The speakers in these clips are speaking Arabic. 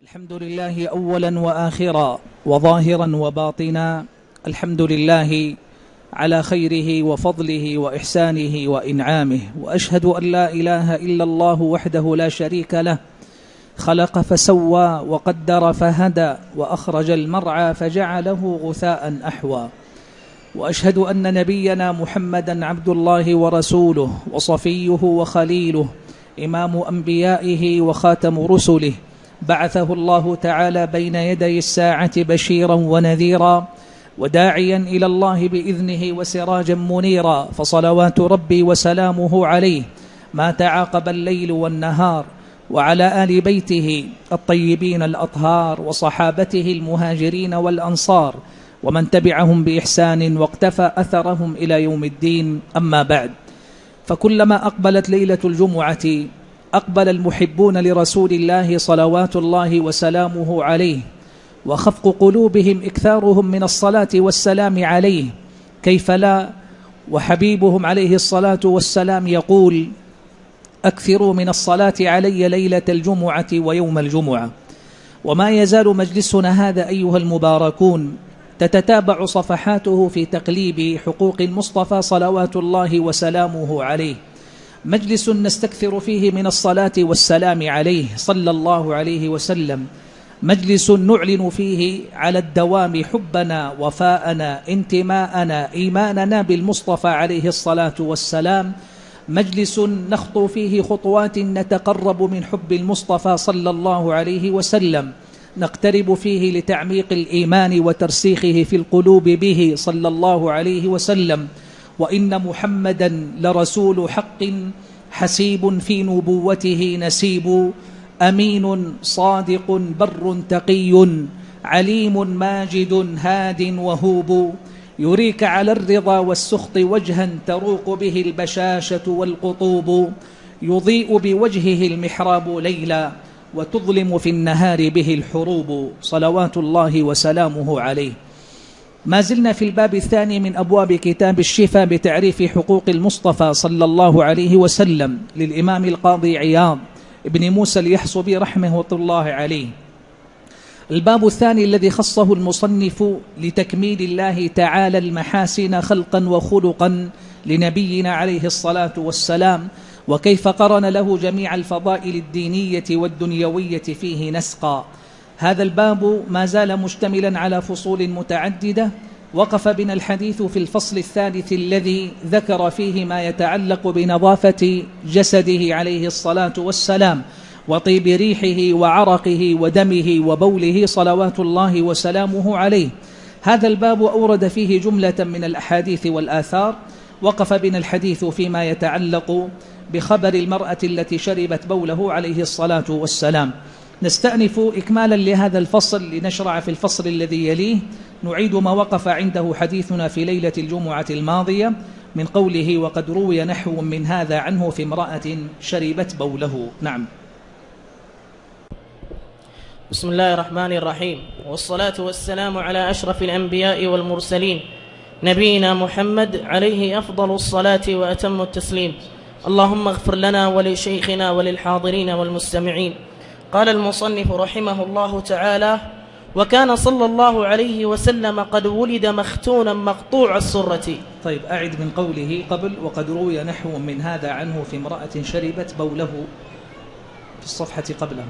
الحمد لله اولا واخرا وظاهرا وباطنا. الحمد لله على خيره وفضله وإحسانه وإنعامه. وأشهد أن لا إله إلا الله وحده لا شريك له. خلق فسوى وقدر فهدى وأخرج المرعى فجعله غثاء أحوى. وأشهد أن نبينا محمدا عبد الله ورسوله وصفيه وخليله إمام أنبيائه وخاتم رسله بعثه الله تعالى بين يدي الساعة بشيرا ونذيرا وداعيا إلى الله بإذنه وسراجا منيرا فصلوات ربي وسلامه عليه ما تعاقب الليل والنهار وعلى آل بيته الطيبين الأطهار وصحابته المهاجرين والأنصار ومن تبعهم بإحسان واقتفى أثرهم إلى يوم الدين أما بعد فكلما أقبلت ليلة الجمعة أقبل المحبون لرسول الله صلوات الله وسلامه عليه وخفق قلوبهم إكثارهم من الصلاة والسلام عليه كيف لا؟ وحبيبهم عليه الصلاة والسلام يقول أكثروا من الصلاة علي ليلة الجمعة ويوم الجمعة. وما يزال مجلسنا هذا أيها المباركون تتتابع صفحاته في تقليب حقوق المصطفى صلوات الله وسلامه عليه. مجلس نستكثر فيه من الصلاة والسلام عليه صلى الله عليه وسلم. مجلس نعلن فيه على الدوام حبنا وفاءنا انتماءنا إيماننا بالمصطفى عليه الصلاة والسلام. مجلس نخطو فيه خطوات نتقرب من حب المصطفى صلى الله عليه وسلم. نقترب فيه لتعميق الإيمان وترسيخه في القلوب به صلى الله عليه وسلم. وإن محمدا لرسول حق حسيب في نبوته نسيب أمين صادق بر تقي عليم ماجد هاد وهوب يريك على الرضا والسخط وجها تروق به البشاشة والقطوب يضيء بوجهه المحراب ليلا وتظلم في النهار به الحروب صلوات الله وسلامه عليه ما زلنا في الباب الثاني من أبواب كتاب الشفاء بتعريف حقوق المصطفى صلى الله عليه وسلم للإمام القاضي عياض ابن موسى اليحصبي رحمه الله عليه. الباب الثاني الذي خصه المصنف لتكميل الله تعالى المحاسن خلقا وخلقا لنبينا عليه الصلاة والسلام وكيف قرن له جميع الفضائل الدينية والدنيوية فيه نسقا. هذا الباب ما زال مشتملا على فصول متعددة. وقف بنا الحديث في الفصل الثالث الذي ذكر فيه ما يتعلق بنظافة جسده عليه الصلاة والسلام وطيب ريحه وعرقه ودمه وبوله صلوات الله وسلامه عليه. هذا الباب أورد فيه جملة من الأحاديث والآثار. وقف بنا الحديث فيما يتعلق بخبر المرأة التي شربت بوله عليه الصلاة والسلام. نستأنف إكمالا لهذا الفصل لنشرع في الفصل الذي يليه. نعيد ما وقف عنده حديثنا في ليلة الجمعة الماضية من قوله وقد روي نحو من هذا عنه في امرأة شربت بوله. نعم. بسم الله الرحمن الرحيم. والصلاة والسلام على أشرف الأنبياء والمرسلين نبينا محمد عليه أفضل الصلاة وأتم التسليم. اللهم اغفر لنا ولشيخنا وللحاضرين والمستمعين. قال المصنف رحمه الله تعالى وكان صلى الله عليه وسلم قد ولد مختونا مقطوع السرة. طيب أعد من قوله قبل وقد روي نحو من هذا عنه في امرأة شربت بوله في الصفحة قبله.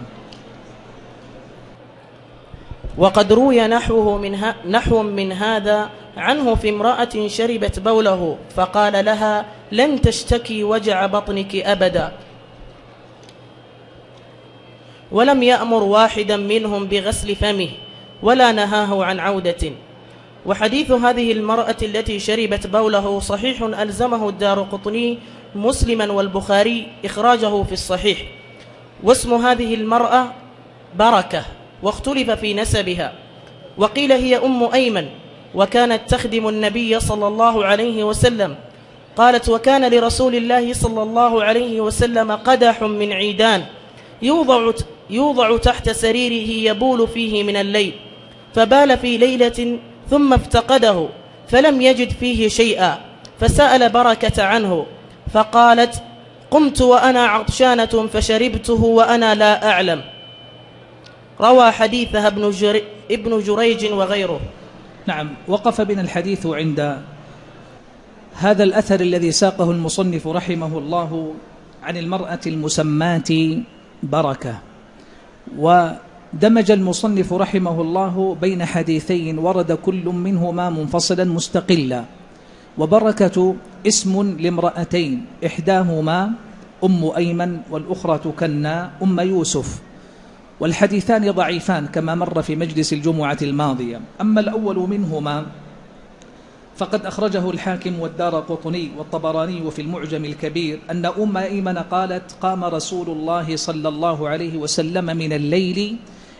وقد روي نحوه من نحو من هذا عنه في امرأة شربت بوله فقال لها لن تشتكي وجع بطنك أبدا. ولم يأمر واحدا منهم بغسل فمه ولا نهاه عن عودة. وحديث هذه المرأة التي شربت بولة صحيح ألزمه الدار قطني مسلما والبخاري إخراجه في الصحيح. واسم هذه المرأة بركة واختلف في نسبها. وقيل هي أم أيمن وكانت تخدم النبي صلى الله عليه وسلم. قالت وكان لرسول الله صلى الله عليه وسلم قدح من عيدان. يوضع يوضع تحت سريره يبول فيه من الليل فبال في ليلة ثم افتقده فلم يجد فيه شيئا فسأل بركة عنه فقالت قمت وأنا عطشانة فشربته وأنا لا أعلم. روى حديثها ابن, جر... ابن جريج وغيره. نعم وقف بنا الحديث عند هذا الأثر الذي ساقه المصنف رحمه الله عن المرأة المسماة بركة. ودمج المصنف رحمه الله بين حديثين ورد كل منهما منفصلا مستقلا. وبركة اسم لامرأتين إحداهما أم أيمن والأخرى تكنى أم يوسف. والحديثان ضعيفان كما مر في مجلس الجمعة الماضية. أما الأول منهما فقد أخرجه الحاكم والدار قطني والطبراني في المعجم الكبير أن أم أيمن قالت قام رسول الله صلى الله عليه وسلم من الليل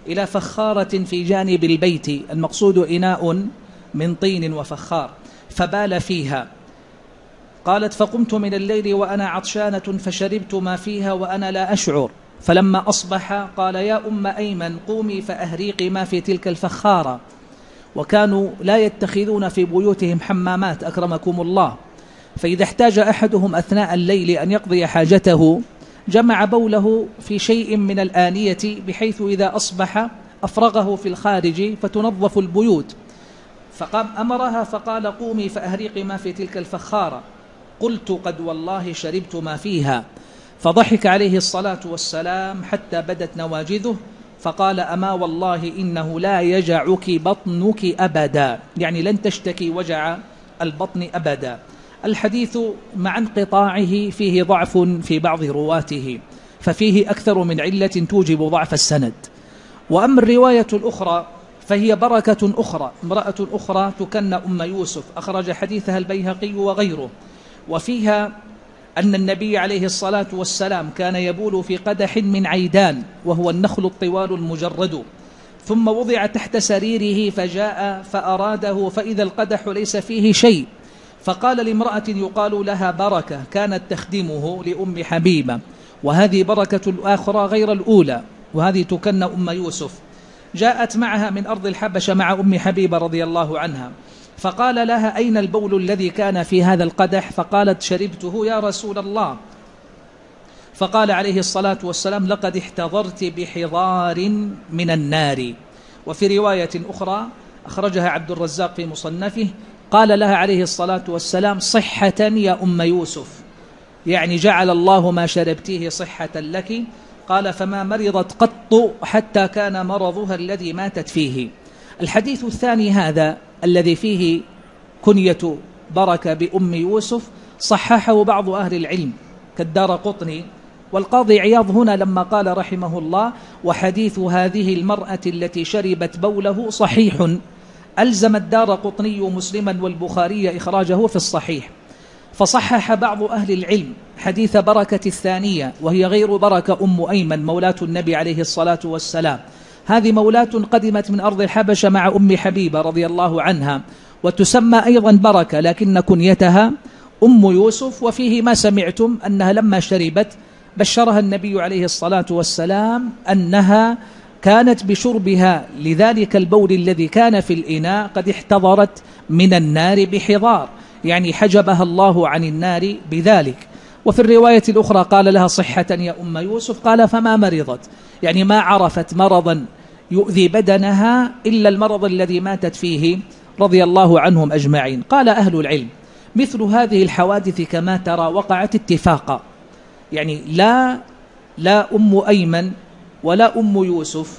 إلى فخارة في جانب البيت المقصود إناء من طين وفخار فبال فيها. قالت فقمت من الليل وأنا عطشانة فشربت ما فيها وأنا لا أشعر. فلما أصبح قال يا أم أيمن قومي فأهريقي ما في تلك الفخارة. وكانوا لا يتخذون في بيوتهم حمامات أكرمكم الله. فإذا احتاج أحدهم أثناء الليل أن يقضي حاجته جمع بوله في شيء من الآنية بحيث إذا أصبح أفرغه في الخارج فتنظف البيوت. فقام أمرها فقال قومي فأهريقي ما في تلك الفخارة. قلت قد والله شربت ما فيها. فضحك عليه الصلاة والسلام حتى بدت نواجذه فقال أما والله إنه لا يجعك بطنك أبدا. يعني لن تشتكي وجع البطن أبدا. الحديث مع انقطاعه فيه ضعف في بعض رواته ففيه أكثر من علة توجب ضعف السند. وأما الرواية الأخرى فهي بركة أخرى امرأة أخرى تكن أم يوسف أخرج حديثها البيهقي وغيره. وفيها أن النبي عليه الصلاة والسلام كان يبول في قدح من عيدان وهو النخل الطوال المجرد. ثم وضع تحت سريره فجاء فأراده فإذا القدح ليس فيه شيء. فقال لامرأة يقال لها بركة كانت تخدمه لأم حبيبة. وهذه بركة الآخرى غير الأولى وهذه تكن أم يوسف. جاءت معها من أرض الحبشة مع أم حبيبة رضي الله عنها. فقال لها أين البول الذي كان في هذا القدح؟ فقالت شربته يا رسول الله. فقال عليه الصلاة والسلام لقد احتضرت بحضار من النار. وفي رواية أخرى أخرجها عبد الرزاق في مصنفه قال لها عليه الصلاة والسلام صحة يا أم يوسف. يعني جعل الله ما شربتيه صحة لك. قال فما مرضت قط حتى كان مرضها الذي ماتت فيه. الحديث الثاني هذا الذي فيه كنية بركة بأم يوسف صححه بعض أهل العلم كالدار قطني. والقاضي عياض هنا لما قال رحمه الله وحديث هذه المرأة التي شربت بوله صحيح. ألزم الدار قطني مسلما والبخاري إخراجه في الصحيح. فصحح بعض أهل العلم حديث بركة الثانية وهي غير بركة أم أيمن مولاة النبي عليه الصلاة والسلام. هذه مولاة قدمت من أرض الحبشة مع أم حبيبة رضي الله عنها وتسمى أيضا بركة لكن كنيتها أم يوسف وفيه ما سمعتم أنها لما شربت بشرها النبي عليه الصلاة والسلام أنها كانت بشربها لذلك البول الذي كان في الإناء قد احتضرت من النار بحضار يعني حجبها الله عن النار بذلك. وفي الرواية الأخرى قال لها صحة يا أم يوسف قال فما مرضت؟ يعني ما عرفت مرضا يؤذي بدنها إلا المرض الذي ماتت فيه رضي الله عنهم أجمعين. قال أهل العلم مثل هذه الحوادث كما ترى وقعت اتفاقا. يعني لا لا أم أيمن ولا أم يوسف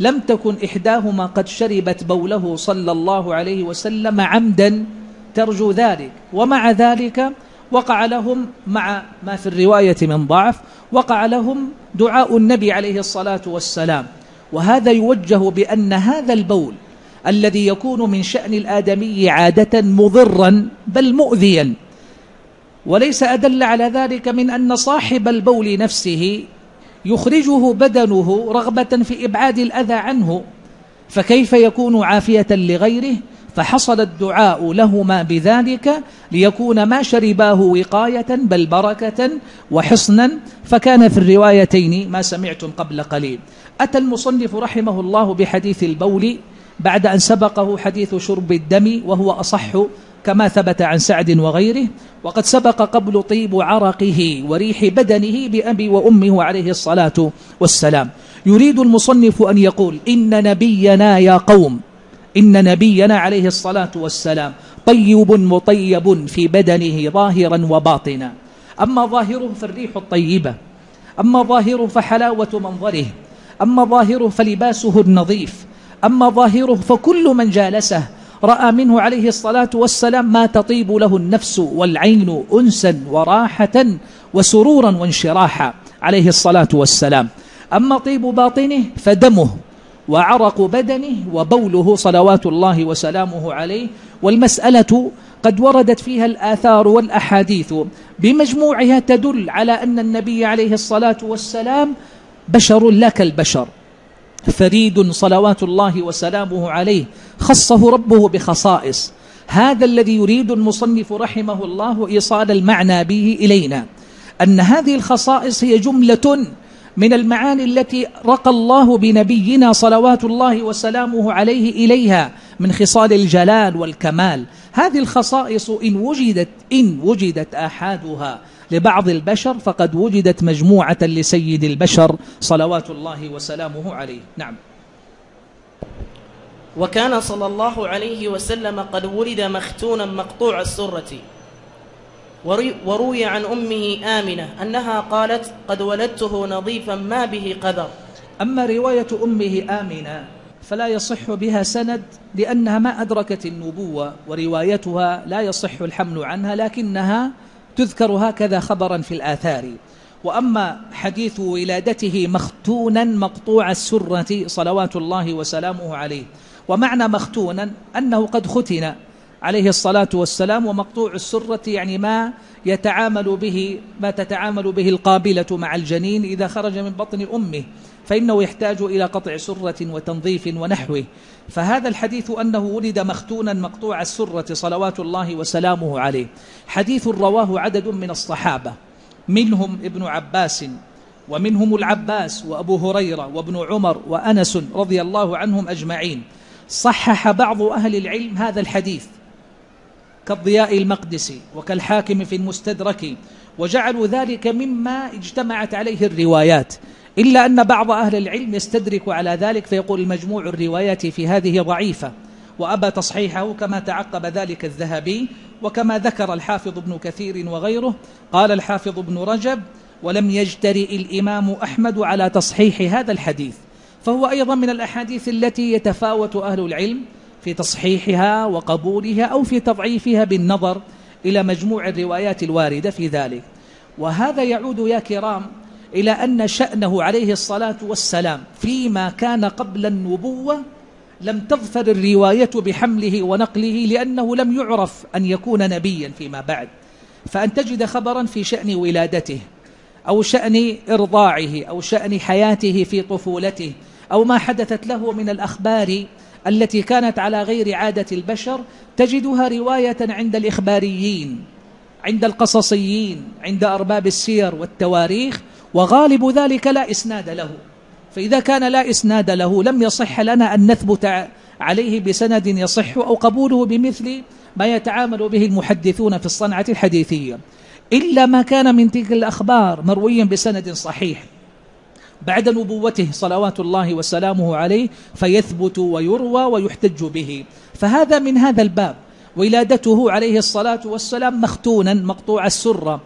لم تكن إحداهما قد شربت بوله صلى الله عليه وسلم عمدا ترجو ذلك. ومع ذلك وقع لهم مع ما في الرواية من ضعف وقع لهم دعاء النبي عليه الصلاة والسلام. وهذا يوجه بأن هذا البول الذي يكون من شأن الآدمي عادة مضرا بل مؤذيا وليس أدل على ذلك من أن صاحب البول نفسه يخرجه بدنه رغبة في إبعاد الأذى عنه فكيف يكون عافية لغيره؟ فحصل الدعاء لهما بذلك ليكون ما شرباه وقاية بل بركة وحصنا فكان في الروايتين ما سمعتم قبل قليل. أتى المصنف رحمه الله بحديث البول بعد أن سبقه حديث شرب الدم وهو أصح كما ثبت عن سعد وغيره وقد سبق قبل طيب عرقه وريح بدنه بأبي وأمه عليه الصلاة والسلام. يريد المصنف أن يقول إن نبينا يا قوم إن نبينا عليه الصلاة والسلام طيب مطيب في بدنه ظاهرا وباطنا. أما ظاهره فالريح الطيبة أما ظاهره فحلاوة منظره. أما ظاهره فلباسه النظيف. أما ظاهره فكل من جالسه. رأى منه عليه الصلاة والسلام ما تطيب له النفس والعين أنسا وراحة وسرورا وانشراحا عليه الصلاة والسلام. أما طيب باطنه فدمه وعرق بدنه وبوله صلوات الله وسلامه عليه. والمسألة قد وردت فيها الآثار والأحاديث بمجموعها تدل على أن النبي عليه الصلاة والسلام بشر لا كالبشر فريد صلوات الله وسلامه عليه خصه ربه بخصائص. هذا الذي يريد المصنف رحمه الله إيصال المعنى به إلينا. أن هذه الخصائص هي جملة من المعاني التي رقى الله بنبينا صلوات الله وسلامه عليه إليها من خصال الجلال والكمال. هذه الخصائص إن وجدت إن وجدت آحادها لبعض البشر فقد وجدت مجموعة لسيد البشر صلوات الله وسلامه عليه. نعم. وكان صلى الله عليه وسلم قد ولد مختونا مقطوع السرة. وروي عن أمه آمنة أنها قالت قد ولدته نظيفا ما به قذر أما رواية أمه آمنة فلا يصح بها سند لأنها ما أدركت النبوة وروايتها لا يصح الحمل عنها لكنها تذكر هكذا خبرا في الآثار. وأما حديث ولادته مختونا مقطوع السرة صلوات الله وسلامه عليه. ومعنى مختونا أنه قد ختن عليه الصلاة والسلام ومقطوع السرة يعني ما يتعامل به ما تتعامل به القابلة مع الجنين إذا خرج من بطن أمه. فإنه يحتاج إلى قطع سرة وتنظيف ونحوه. فهذا الحديث أنه ولد مختونا مقطوع السرة صلوات الله وسلامه عليه. حديث رواه عدد من الصحابة منهم ابن عباس ومنهم العباس وأبو هريرة وابن عمر وأنس رضي الله عنهم أجمعين. صحح بعض أهل العلم هذا الحديث كالضياء المقدسي وكالحاكم في المستدرك وجعلوا ذلك مما اجتمعت عليه الروايات. إلا أن بعض أهل العلم يستدرك على ذلك فيقول المجموع الروايات في هذه ضعيفة. وأبى تصحيحه كما تعقب ذلك الذهبي وكما ذكر الحافظ ابن كثير وغيره قال الحافظ ابن رجب ولم يجترئ الإمام أحمد على تصحيح هذا الحديث فهو أيضا من الأحاديث التي يتفاوت أهل العلم في تصحيحها وقبولها أو في تضعيفها بالنظر إلى مجموع الروايات الواردة في ذلك. وهذا يعود يا كرام إلى أن شأنه عليه الصلاة والسلام فيما كان قبل النبوة لم تظفر الرواية بحمله ونقله لأنه لم يعرف أن يكون نبيا فيما بعد. فأن تجد خبرا في شأن ولادته أو شأن إرضاعه أو شأن حياته في طفولته أو ما حدثت له من الأخبار التي كانت على غير عادة البشر تجدها رواية عند الإخباريين عند القصصيين عند أرباب السير والتواريخ وغالب ذلك لا إسناد له. فإذا كان لا إسناد له لم يصح لنا أن نثبت عليه بسند يصح أو قبوله بمثل ما يتعامل به المحدثون في الصنعة الحديثية. إلا ما كان من تلك الأخبار مرويا بسند صحيح. بعد نبوته صلوات الله وسلامه عليه فيثبت ويروى ويحتج به. فهذا من هذا الباب. ولادته عليه الصلاة والسلام مختونا مقطوع السرة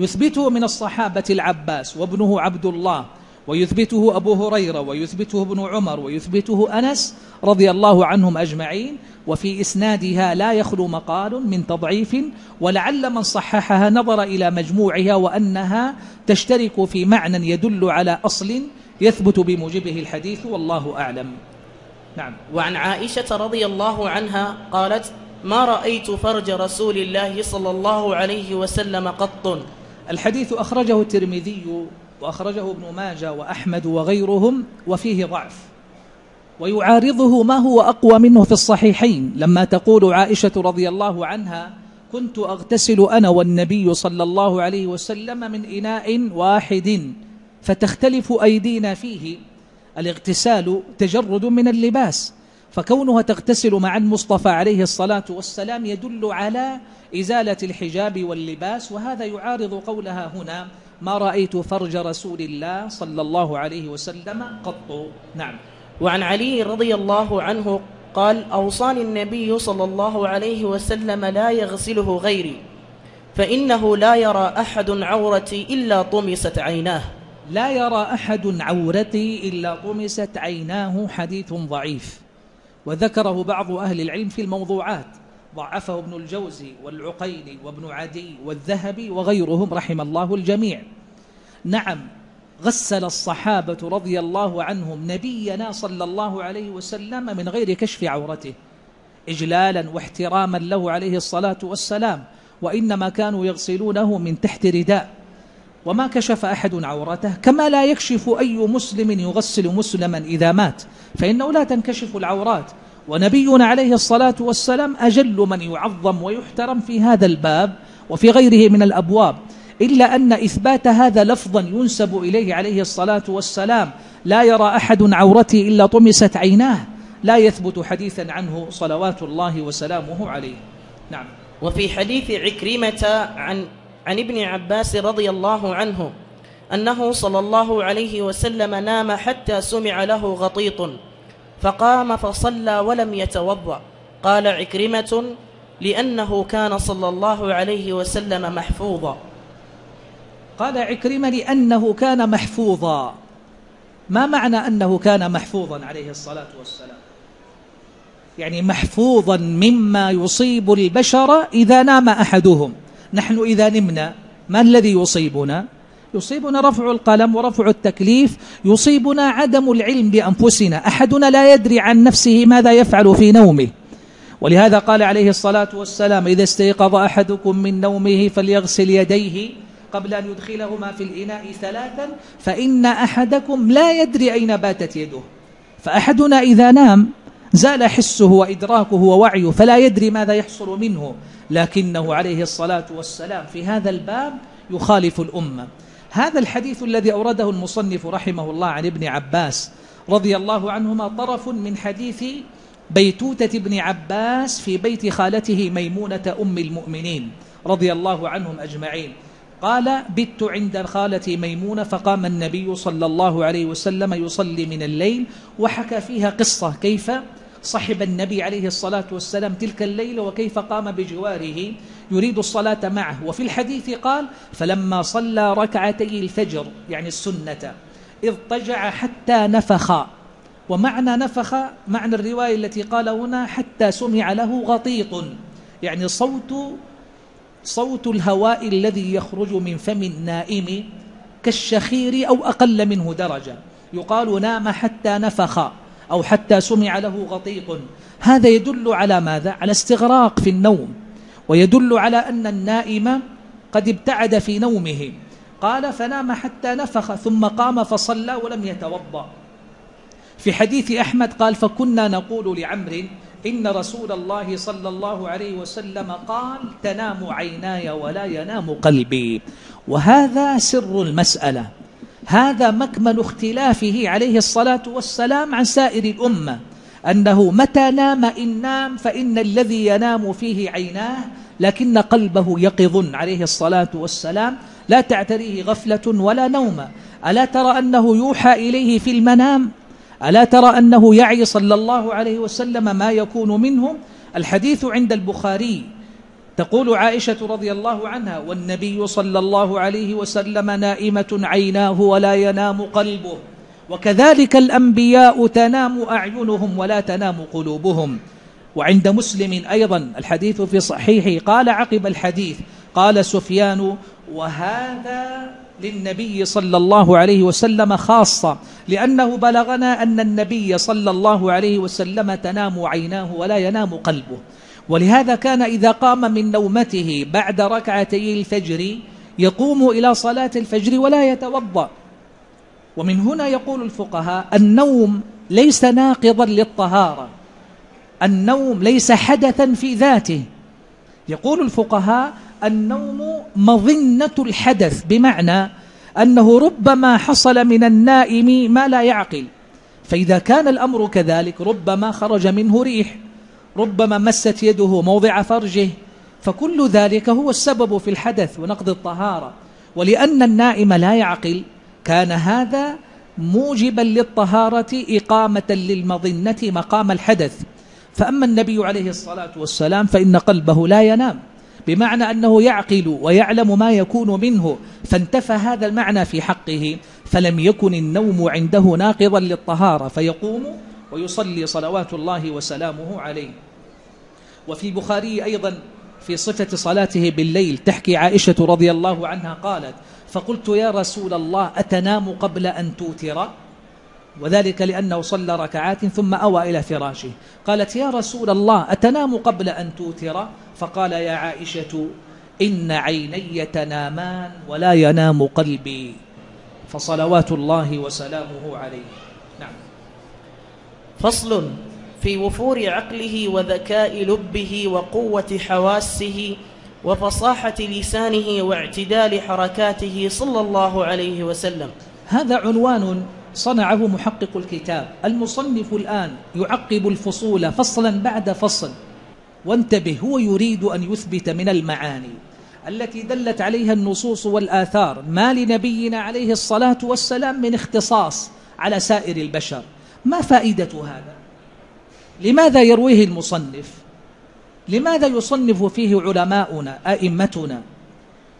يثبته من الصحابة العباس وابنه عبد الله ويثبته أبو هريرة ويثبته ابن عمر ويثبته أنس رضي الله عنهم أجمعين وفي إسنادها لا يخلو مقال من تضعيف ولعل من صححها نظر إلى مجموعها وأنها تشترك في معنى يدل على أصل يثبت بموجبه الحديث والله أعلم. نعم. وعن عائشة رضي الله عنها قالت ما رأيت فرج رسول الله صلى الله عليه وسلم قط الحديث أخرجه الترمذي وأخرجه ابن ماجه وأحمد وغيرهم وفيه ضعف ويعارضه ما هو أقوى منه في الصحيحين لما تقول عائشة رضي الله عنها كنت أغتسل أنا والنبي صلى الله عليه وسلم من إناء واحد فتختلف أيدينا فيه. الاغتسال تجرد من اللباس فكونها تغتسل مع المصطفى عليه الصلاة والسلام يدل على إزالة الحجاب واللباس وهذا يعارض قولها هنا ما رأيت فرج رسول الله صلى الله عليه وسلم قط. نعم. وعن علي رضي الله عنه قال أوصاني النبي صلى الله عليه وسلم لا يغسله غيري فإنه لا يرى أحد عورتي إلا طمست عيناه. لا يرى أحد عورتي إلا طمست عيناه حديث ضعيف. وذكره بعض أهل العلم في الموضوعات. ضعفه ابن الجوزي والعقيلي وابن عدي والذهبي وغيرهم رحم الله الجميع. نعم غسل الصحابة رضي الله عنهم نبينا صلى الله عليه وسلم من غير كشف عورته إجلالا واحتراما له عليه الصلاة والسلام وإنما كانوا يغسلونه من تحت رداء. وما كشف أحد عورته كما لا يكشف أي مسلم يغسل مسلما إذا مات. فإنه لا تنكشف العورات. ونبينا عليه الصلاة والسلام أجل من يعظم ويحترم في هذا الباب وفي غيره من الأبواب. إلا أن إثبات هذا لفظا ينسب إليه عليه الصلاة والسلام. لا يرى أحد عورتي إلا طمست عيناه. لا يثبت حديثا عنه صلوات الله وسلامه عليه. نعم. وفي حديث عكرمة عن عن ابن عباس رضي الله عنه أنه صلى الله عليه وسلم نام حتى سمع له غطيط فقام فصلى ولم يتوضأ. قال عكرمة لأنه كان صلى الله عليه وسلم محفوظا. قال عكرمة لأنه كان محفوظا. ما معنى أنه كان محفوظا عليه الصلاة والسلام؟ يعني محفوظا مما يصيب البشر إذا نام أحدهم. نحن إذا نمنا ما الذي يصيبنا؟ يصيبنا رفع القلم ورفع التكليف يصيبنا عدم العلم بأنفسنا أحدنا لا يدري عن نفسه ماذا يفعل في نومه. ولهذا قال عليه الصلاة والسلام إذا استيقظ أحدكم من نومه فليغسل يديه قبل أن يدخلهما في الإناء ثلاثا فإن أحدكم لا يدري أين باتت يده. فأحدنا إذا نام زال حسه وإدراكه ووعيه فلا يدري ماذا يحصل منه. لكنه عليه الصلاة والسلام في هذا الباب يخالف الأمة. هذا الحديث الذي أورده المصنف رحمه الله عن ابن عباس رضي الله عنهما طرف من حديث بيتوتة ابن عباس في بيت خالته ميمونة أم المؤمنين رضي الله عنهم أجمعين. قال بت عند خالتي ميمونة. فقام النبي صلى الله عليه وسلم يصلي من الليل وحكى فيها قصة كيف صحب النبي عليه الصلاة والسلام تلك الليلة وكيف قام بجواره يريد الصلاة معه. وفي الحديث قال فلما صلى ركعتي الفجر يعني السنة اضطجع حتى نفخ. ومعنى نفخ معنى الرواية التي قال هنا حتى سمع له غطيط. يعني صوت صوت الهواء الذي يخرج من فم النائم كالشخير أو أقل منه درجة. يقال نام حتى نفخ أو حتى سمع له غطيط هذا يدل على ماذا؟ على استغراق في النوم. ويدل على أن النائم قد ابتعد في نومه. قال فنام حتى نفخ ثم قام فصلى ولم يتوضأ. في حديث أحمد قال فكنا نقول لعمر إن رسول الله صلى الله عليه وسلم قال تنام عيناي ولا ينام قلبي. وهذا سر المسألة. هذا مكمن اختلافه عليه الصلاة والسلام عن سائر الأمة أنه متى نام إن نام فإن الذي ينام فيه عيناه لكن قلبه يقظ عليه الصلاة والسلام لا تعتريه غفلة ولا نوم. ألا ترى أنه يوحى إليه في المنام؟ ألا ترى أنه يعي صلى الله عليه وسلم ما يكون منه الحديث عند البخاري. تقول عائشة رضي الله عنها والنبي صلى الله عليه وسلم نائمة عيناه ولا ينام قلبه. وكذلك الأنبياء تنام أعينهم ولا تنام قلوبهم. وعند مسلم أيضا الحديث في صحيحه. قال عقب الحديث قال سفيان وهذا للنبي صلى الله عليه وسلم خاصة لأنه بلغنا أن النبي صلى الله عليه وسلم تنام عيناه ولا ينام قلبه. ولهذا كان إذا قام من نومته بعد ركعتي الفجر يقوم إلى صلاة الفجر ولا يتوضأ. ومن هنا يقول الفقهاء النوم ليس ناقضا للطهارة النوم ليس حدثا في ذاته. يقول الفقهاء النوم مظنة الحدث بمعنى أنه ربما حصل من النائم ما لا يعقل. فإذا كان الأمر كذلك ربما خرج منه ريح ربما مست يده موضع فرجه فكل ذلك هو السبب في الحدث ونقض الطهارة. ولأن النائم لا يعقل كان هذا موجبا للطهارة إقامة للمظنة مقام الحدث. فأما النبي عليه الصلاة والسلام فإن قلبه لا ينام. بمعنى أنه يعقل ويعلم ما يكون منه فانتفى هذا المعنى في حقه فلم يكن النوم عنده ناقضا للطهارة فيقوم ويصلي صلوات الله وسلامه عليه. وفي بخاري أيضا في صفة صلاته بالليل تحكي عائشة رضي الله عنها قالت فقلت يا رسول الله أتنام قبل أن توتر؟ وذلك لأنه صلى ركعات ثم أوى إلى فراشه. قالت يا رسول الله أتنام قبل أن توتر؟ فقال يا عائشة إن عيني تنامان ولا ينام قلبي. فصلوات الله وسلامه عليه. نعم. فصل في وفور عقله وذكاء لبه وقوة حواسه وفصاحة لسانه واعتدال حركاته صلى الله عليه وسلم. هذا عنوان صنعه محقق الكتاب. المصنف الآن يعقب الفصول فصلا بعد فصل. وانتبه هو يريد أن يثبت من المعاني التي دلت عليها النصوص والآثار. ما لنبينا عليه الصلاة والسلام من اختصاص على سائر البشر. ما فائدة هذا؟ لماذا يرويه المصنف؟ لماذا يصنف فيه علماؤنا أئمتنا؟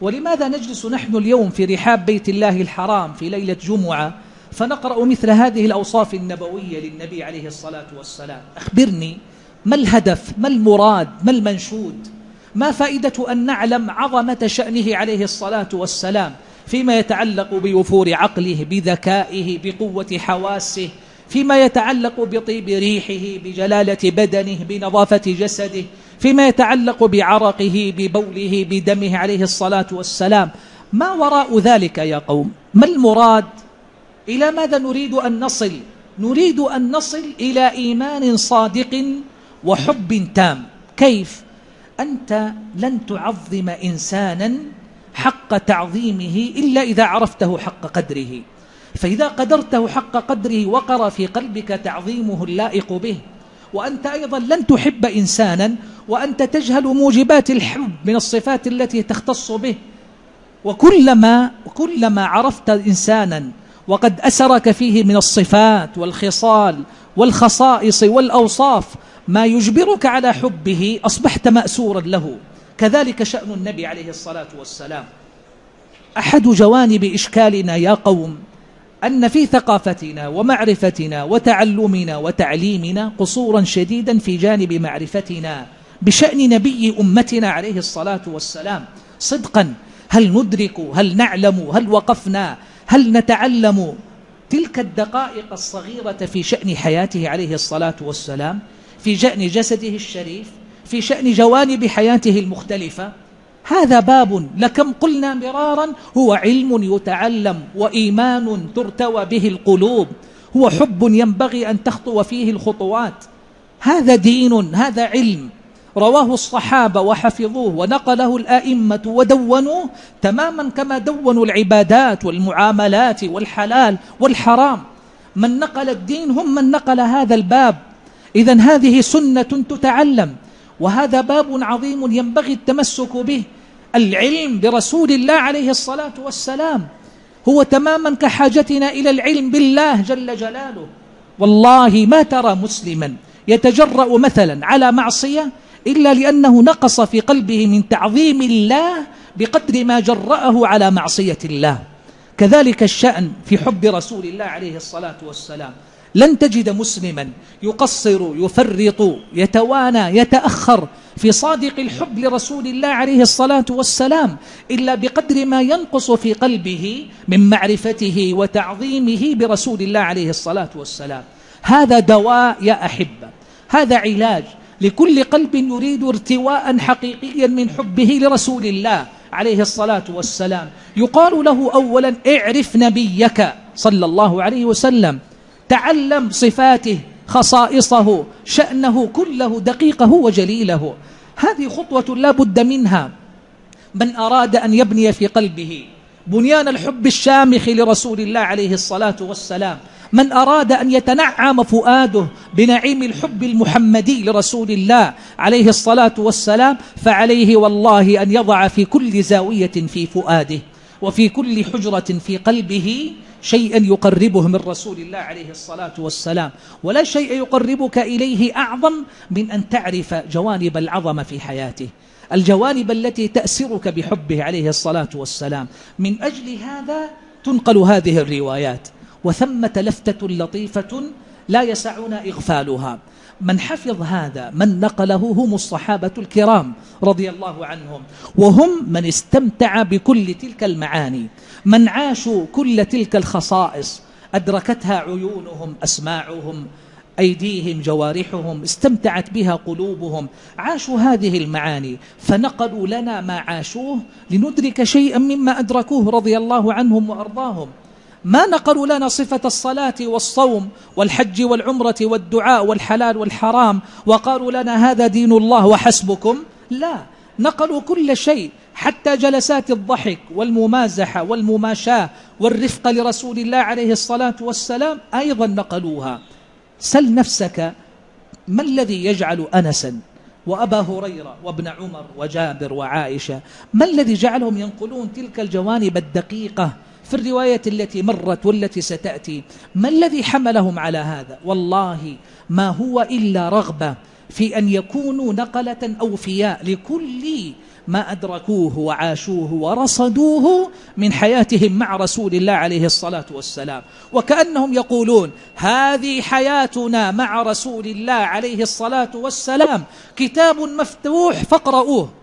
ولماذا نجلس نحن اليوم في رحاب بيت الله الحرام في ليلة جمعة فنقرأ مثل هذه الأوصاف النبوية للنبي عليه الصلاة والسلام. أخبرني ما الهدف؟ ما المراد؟ ما المنشود؟ ما فائدة أن نعلم عظمة شأنه عليه الصلاة والسلام فيما يتعلق بوفور عقله بذكائه بقوة حواسه فيما يتعلق بطيب ريحه بجلالة بدنه بنظافة جسده فيما يتعلق بعرقه ببوله بدمه عليه الصلاة والسلام. ما وراء ذلك يا قوم؟ ما المراد؟ إلى ماذا نريد أن نصل؟ نريد أن نصل إلى إيمان صادق وحب تام. كيف؟ أنت لن تعظم إنسانا حق تعظيمه إلا إذا عرفته حق قدره. فإذا قدرته حق قدره وقر في قلبك تعظيمه اللائق به. وأنت أيضا لن تحب إنسانا وأنت تجهل موجبات الحب من الصفات التي تختص به. وكلما كلما عرفت إنسانا وقد أسرك فيه من الصفات والخصال والخصائص والأوصاف ما يجبرك على حبه أصبحت مأسورا له. كذلك شأن النبي عليه الصلاة والسلام. أحد جوانب إشكالنا يا قوم أن في ثقافتنا ومعرفتنا وتعلمنا وتعليمنا قصورا شديدا في جانب معرفتنا بشأن نبي أمتنا عليه الصلاة والسلام. صدقا هل ندرك هل نعلم هل وقفنا هل نتعلم تلك الدقائق الصغيرة في شأن حياته عليه الصلاة والسلام؟ في شأن جسده الشريف؟ في شأن جوانب حياته المختلفة؟ هذا باب لكم قلنا مرارا هو علم يتعلم وإيمان ترتوى به القلوب هو حب ينبغي أن تخطو فيه الخطوات. هذا دين هذا علم. رواه الصحابة وحفظوه ونقله الآئمة ودونوه تماما كما دونوا العبادات والمعاملات والحلال والحرام. من نقل الدين هم من نقل هذا الباب. إذا هذه سنة تتعلم وهذا باب عظيم ينبغي التمسك به. العلم برسول الله عليه الصلاة والسلام هو تماما كحاجتنا إلى العلم بالله جل جلاله. والله ما ترى مسلما يتجرأ مثلا على معصية إلا لأنه نقص في قلبه من تعظيم الله بقدر ما جرأه على معصية الله. كذلك الشأن في حب رسول الله عليه الصلاة والسلام. لن تجد مسلما يقصر يفرط يتوانى يتأخر في صادق الحب لرسول الله عليه الصلاة والسلام إلا بقدر ما ينقص في قلبه من معرفته وتعظيمه برسول الله عليه الصلاة والسلام. هذا دواء يا أحبة. هذا علاج لكل قلب يريد ارتواء حقيقيا من حبه لرسول الله عليه الصلاة والسلام. يقال له أولا اعرف نبيك صلى الله عليه وسلم. تعلم صفاته خصائصه شأنه كله دقيقه وجليله. هذه خطوة لا بد منها. من أراد أن يبني في قلبه بنيان الحب الشامخ لرسول الله عليه الصلاة والسلام. من أراد أن يتنعم فؤاده بنعيم الحب المحمدي لرسول الله عليه الصلاة والسلام فعليه والله أن يضع في كل زاوية في فؤاده وفي كل حجرة في قلبه شيئا يقربه من رسول الله عليه الصلاة والسلام. ولا شيء يقربك إليه أعظم من أن تعرف جوانب العظمة في حياته. الجوانب التي تأسرك بحبه عليه الصلاة والسلام. من أجل هذا تنقل هذه الروايات. وثمة لفتة لطيفة لا يسعنا إغفالها. من حفظ هذا من نقله هم الصحابة الكرام رضي الله عنهم وهم من استمتع بكل تلك المعاني. من عاشوا كل تلك الخصائص أدركتها عيونهم أسماعهم أيديهم جوارحهم استمتعت بها قلوبهم. عاشوا هذه المعاني فنقلوا لنا ما عاشوه لندرك شيئا مما أدركوه رضي الله عنهم وأرضاهم. ما نقلوا لنا صفة الصلاة والصوم والحج والعمرة والدعاء والحلال والحرام وقالوا لنا هذا دين الله وحسبكم؟ لا. نقلوا كل شيء حتى جلسات الضحك والممازحة والمماشاة والرفق لرسول الله عليه الصلاة والسلام أيضا نقلوها. سل نفسك ما الذي يجعل أنسا؟ وأبا هريرة وابن عمر وجابر وعائشة ما الذي جعلهم ينقلون تلك الجوانب الدقيقة في الرواية التي مرت والتي ستأتي. ما الذي حملهم على هذا؟ والله ما هو إلا رغبة في أن يكونوا نقلة أوفياء لكل ما أدركوه وعاشوه ورصدوه من حياتهم مع رسول الله عليه الصلاة والسلام. وكأنهم يقولون هذه حياتنا مع رسول الله عليه الصلاة والسلام. كتاب مفتوح فاقرؤوه.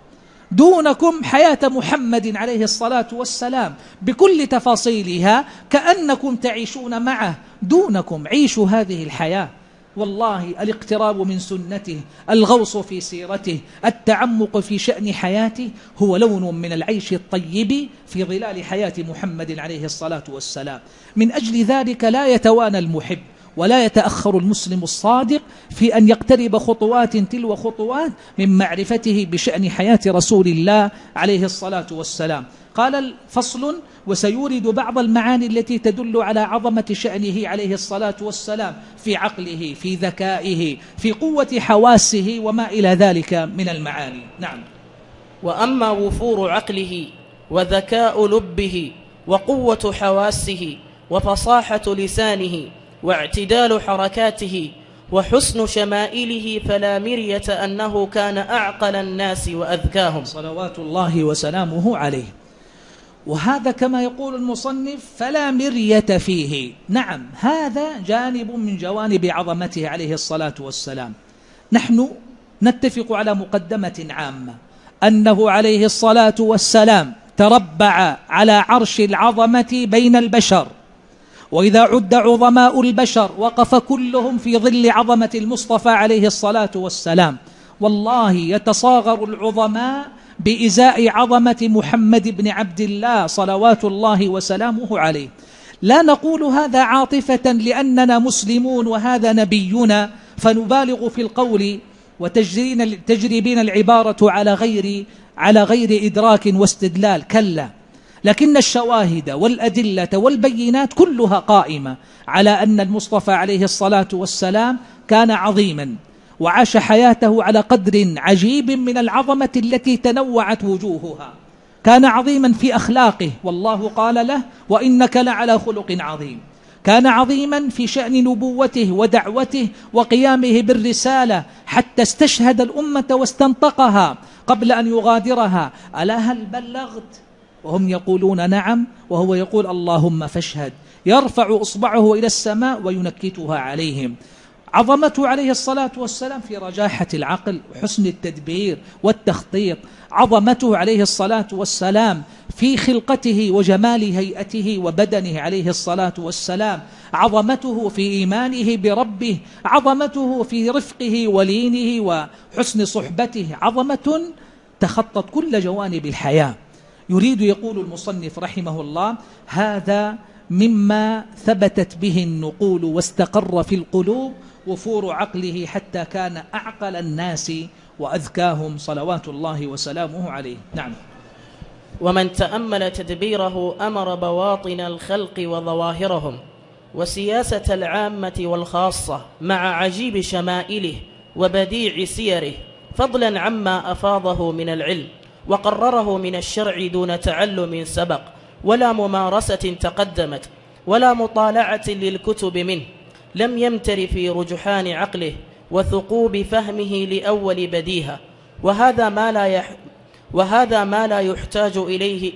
دونكم حياة محمد عليه الصلاة والسلام بكل تفاصيلها كأنكم تعيشون معه دونكم. عيشوا هذه الحياة. والله الاقتراب من سنته الغوص في سيرته التعمق في شأن حياته هو لون من العيش الطيب في ظلال حياة محمد عليه الصلاة والسلام. من أجل ذلك لا يتوانى المحب. ولا يتأخر المسلم الصادق في أن يقترب خطوات تلو خطوات من معرفته بشأن حياة رسول الله عليه الصلاة والسلام. قال الفصل وسيورد بعض المعاني التي تدل على عظمة شأنه عليه الصلاة والسلام في عقله في ذكائه في قوة حواسه وما إلى ذلك من المعاني. نعم. وأما وفور عقله وذكاء لبه وقوة حواسه وفصاحة لسانه واعتدال حركاته وحسن شمائله فلا مرية أنه كان أعقل الناس وأذكاهم. صلوات الله وسلامه عليه. وهذا كما يقول المصنف فلا مرية فيه. نعم هذا جانب من جوانب عظمته عليه الصلاة والسلام. نحن نتفق على مقدمة عامة أنه عليه الصلاة والسلام تربع على عرش العظمة بين البشر. وإذا عد عظماء البشر وقف كلهم في ظل عظمة المصطفى عليه الصلاة والسلام والله يتصاغر العظماء بإزاء عظمة محمد بن عبد الله صلوات الله وسلامه عليه. لا نقول هذا عاطفة لأننا مسلمون وهذا نبينا فنبالغ في القول وتجري بنا العبارة على غير على غير إدراك واستدلال. كلا. لكن الشواهد والأدلة والبينات كلها قائمة على أن المصطفى عليه الصلاة والسلام كان عظيما وعاش حياته على قدر عجيب من العظمة التي تنوعت وجوهها كان عظيما في أخلاقه والله قال له وإنك لعلى خلق عظيم كان عظيما في شأن نبوته ودعوته وقيامه بالرسالة حتى استشهد الأمة واستنطقها قبل أن يغادرها ألا هل بلغت؟ وهم يقولون نعم وهو يقول اللهم فاشهد. يرفع إصبعه إلى السماء وينكتها عليهم. عظمته عليه الصلاة والسلام في رجاحة العقل وحسن التدبير والتخطيط. عظمته عليه الصلاة والسلام في خلقته وجمال هيئته وبدنه عليه الصلاة والسلام. عظمته في إيمانه بربه. عظمته في رفقه ولينه وحسن صحبته. عظمة تخطت كل جوانب الحياة. يريد يقول المصنف رحمه الله هذا مما ثبتت به النقول واستقر في القلوب وفور عقله حتى كان أعقل الناس وأذكاهم صلوات الله وسلامه عليه. نعم. ومن تأمل تدبيره أمر بواطن الخلق وظواهرهم وسياسة العامة والخاصة مع عجيب شمائله وبديع سيره فضلا عما أفاضه من العلم. وقرره من الشرع دون تعلم سبق ولا ممارسة تقدمت ولا مطالعة للكتب منه لم يمتر في رجحان عقله وثقوب فهمه لأول بديهة. وهذا ما لا يح وهذا ما لا يحتاج إليه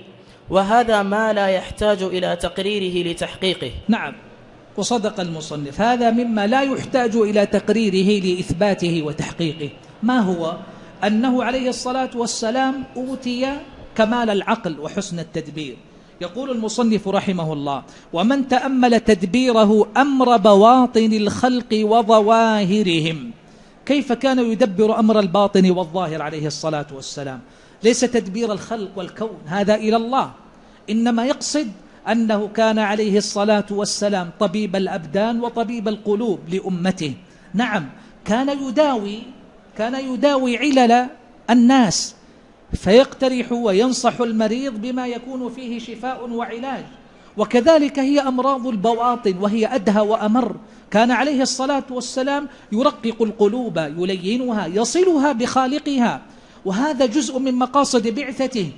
وهذا ما لا يحتاج إلى تقريره لتحقيقه. نعم وصدق المصنف هذا مما لا يحتاج إلى تقريره لإثباته وتحقيقه. ما هو؟ أنه عليه الصلاة والسلام أوتي كمال العقل وحسن التدبير. يقول المصنف رحمه الله ومن تأمل تدبيره أمر بواطن الخلق وظواهرهم كيف كان يدبر أمر الباطن والظاهر عليه الصلاة والسلام؟ ليس تدبير الخلق والكون هذا إلى الله. إنما يقصد أنه كان عليه الصلاة والسلام طبيب الأبدان وطبيب القلوب لأمته. نعم كان يداوي كان يداوي علل الناس فيقترح وينصح المريض بما يكون فيه شفاء وعلاج. وكذلك هي أمراض البواطن وهي أدهى وأمر. كان عليه الصلاة والسلام يرقق القلوب يلينها يصلها بخالقها. وهذا جزء من مقاصد بعثته.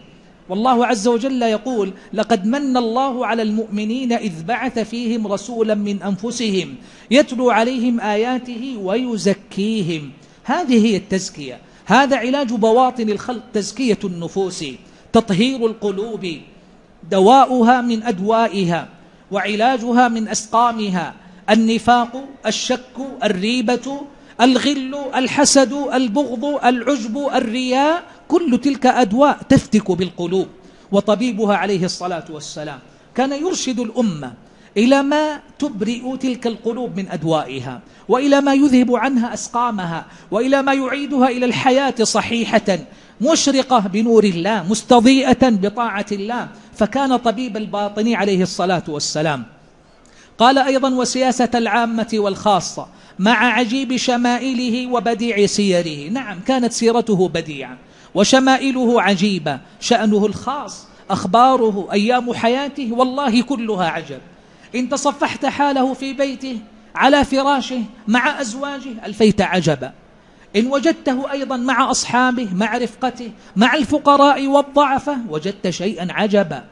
والله عز وجل يقول لقد من الله على المؤمنين إذ بعث فيهم رسولا من أنفسهم يتلو عليهم آياته ويزكيهم هذه هي التزكية. هذا علاج بواطن الخلق تزكية النفوس تطهير القلوب دواؤها من أدوائها وعلاجها من أسقامها. النفاق الشك الريبة الغل الحسد البغض العجب الرياء كل تلك أدواء تفتك بالقلوب. وطبيبها عليه الصلاة والسلام. كان يرشد الأمة إلى ما تبرئ تلك القلوب من أدوائها وإلى ما يذهب عنها أسقامها وإلى ما يعيدها إلى الحياة صحيحة مشرقة بنور الله مستضيئة بطاعة الله فكان طبيب الباطن عليه الصلاة والسلام. قال أيضا وسياسة العامة والخاصة مع عجيب شمائله وبديع سيره. نعم كانت سيرته بديعة وشمائله عجيبة شأنه الخاص أخباره أيام حياته والله كلها عجب. إن تصفحت حاله في بيته على فراشه مع أزواجه ألفيت عجبا. إن وجدته أيضا مع أصحابه مع رفقته مع الفقراء والضعفة وجدت شيئا عجبا.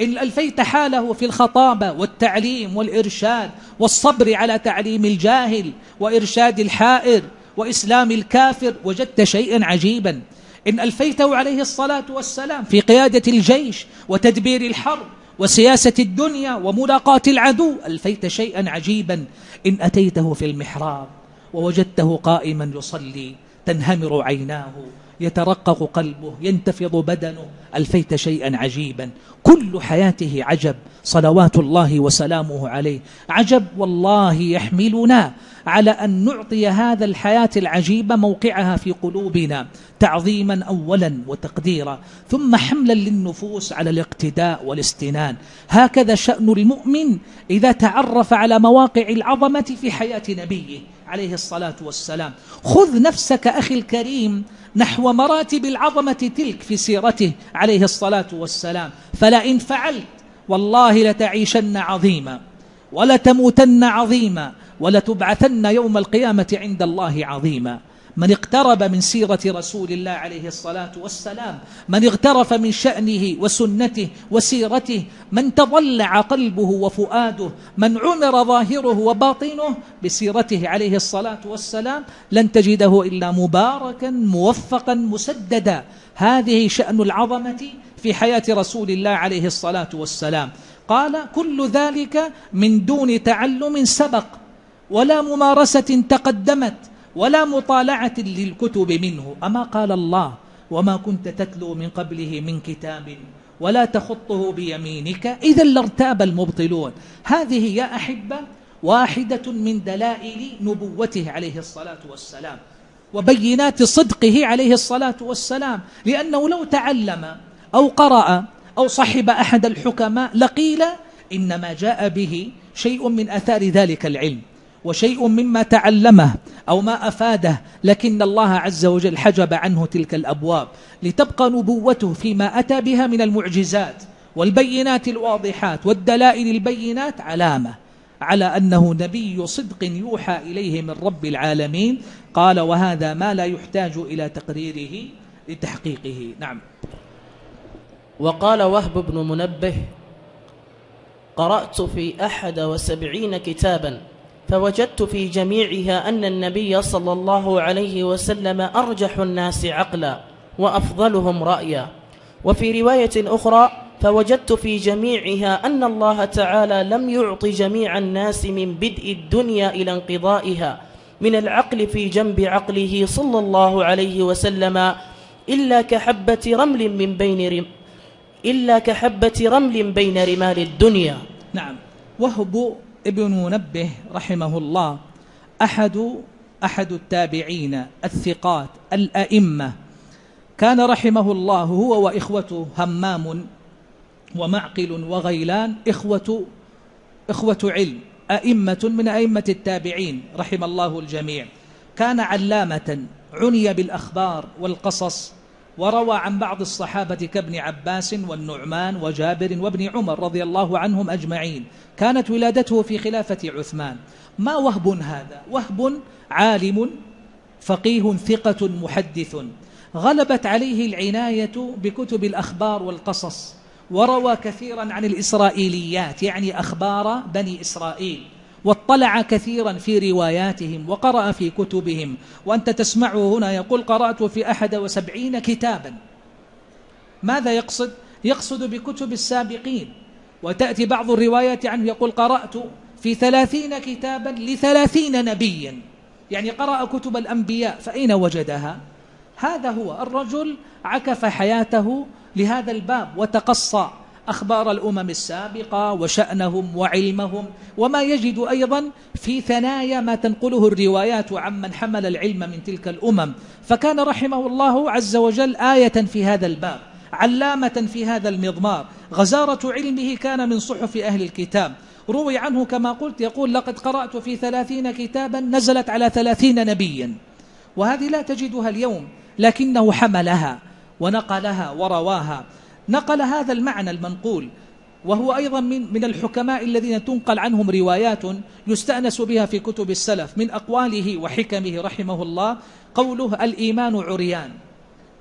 إن ألفيت حاله في الخطابة والتعليم والإرشاد والصبر على تعليم الجاهل وإرشاد الحائر وإسلام الكافر وجدت شيئا عجيبا. إن ألفيته عليه الصلاة والسلام في قيادة الجيش وتدبير الحرب وسياسة الدنيا وملاقاة العدو. ألفيت شيئا عجيبا. إن أتيته في المحراب ووجدته قائما يصلي. تنهمر عيناه يترقق قلبه ينتفض بدنه. ألفيت شيئا عجيبا. كل حياته عجب. صلوات الله وسلامه عليه. عجب والله يحملنا على أن نعطي هذا الحياة العجيبة موقعها في قلوبنا. تعظيما أولا وتقديرا. ثم حملا للنفوس على الاقتداء والاستنان. هكذا شأن المؤمن إذا تعرف على مواقع العظمة في حياة نبيه. عليه الصلاة والسلام. خذ نفسك أخي الكريم نحو مراتب العظمة تلك في سيرته عليه الصلاة والسلام. فلا إن فعلت والله لتعيشن عظيما ولتموتن عظيما ولتبعثن يوم القيامة عند الله عظيما. من اقترب من سيرة رسول الله عليه الصلاة والسلام من اغترف من شأنه وسنته وسيرته من تضلع قلبه وفؤاده من عمر ظاهره وباطنه بسيرته عليه الصلاة والسلام لن تجده إلا مباركا موفقا مسددا. هذه شأن العظمة في حياة رسول الله عليه الصلاة والسلام. قال كل ذلك من دون تعلم سبق ولا ممارسة تقدمت ولا مطالعة للكتب منه. أما قال الله وما كنت تتلو من قبله من كتاب ولا تخطه بيمينك إذا لارتاب المبطلون. هذه يا أحبة واحدة من دلائل نبوته عليه الصلاة والسلام وبينات صدقه عليه الصلاة والسلام. لأنه لو تعلم أو قرأ أو صحب أحد الحكماء لقيل إنما جاء به شيء من أثار ذلك العلم. وشيء مما تعلمه أو ما أفاده لكن الله عز وجل حجب عنه تلك الأبواب. لتبقى نبوته فيما أتى بها من المعجزات والبينات الواضحات والدلائل البينات علامة على أنه نبي صدق يوحى إليه من رب العالمين. قال وهذا ما لا يحتاج إلى تقريره لتحقيقه. نعم. وقال وهب بن منبه قرأت في أحد وسبعين كتابا فوجدت في جميعها أن النبي صلى الله عليه وسلم أرجح الناس عقلا وأفضلهم رأيا. وفي رواية أخرى فوجدت في جميعها أن الله تعالى لم يعط جميع الناس من بدء الدنيا إلى انقضائها من العقل في جنب عقله صلى الله عليه وسلم إلا كحبة رمل من بين رم إلا كحبة رمل بين رمال الدنيا. نعم. وهب ابن منبه رحمه الله أحد أحد التابعين الثقات الأئمة. كان رحمه الله هو وإخوته همام ومعقل وغيلان إخوة إخوة علم أئمة من أئمة التابعين رحم الله الجميع. كان علامة عني بالأخبار والقصص وروى عن بعض الصحابة كابن عباس والنعمان وجابر وابن عمر رضي الله عنهم أجمعين. كانت ولادته في خلافة عثمان. ما وهب هذا؟ وهب عالم فقيه ثقة محدث. غلبت عليه العناية بكتب الأخبار والقصص وروى كثيرا عن الإسرائيليات يعني أخبار بني إسرائيل. واطلع كثيرا في رواياتهم وقرأ في كتبهم. وأنت تسمعه هنا يقول قرأت في أحد وسبعين كتابا. ماذا يقصد؟ يقصد بكتب السابقين. وتأتي بعض الروايات عنه يقول قرأت في ثلاثين كتابا لثلاثين نبيا. يعني قرأ كتب الأنبياء فأين وجدها؟ هذا هو. الرجل عكف حياته لهذا الباب وتقصى. أخبار الأمم السابقة وشأنهم وعلمهم وما يجد أيضا في ثنايا ما تنقله الروايات عمن حمل العلم من تلك الأمم. فكان رحمه الله عز وجل آية في هذا الباب علامة في هذا المضمار. غزارة علمه كان من صحف أهل الكتاب. روي عنه كما قلت يقول لقد قرأت في ثلاثين كتابا نزلت على ثلاثين نبيا وهذه لا تجدها اليوم لكنه حملها ونقلها ورواها نقل هذا المعنى المنقول وهو أيضا من, من الحكماء الذين تنقل عنهم روايات يستأنس بها في كتب السلف من أقواله وحكمه رحمه الله قوله الإيمان عريان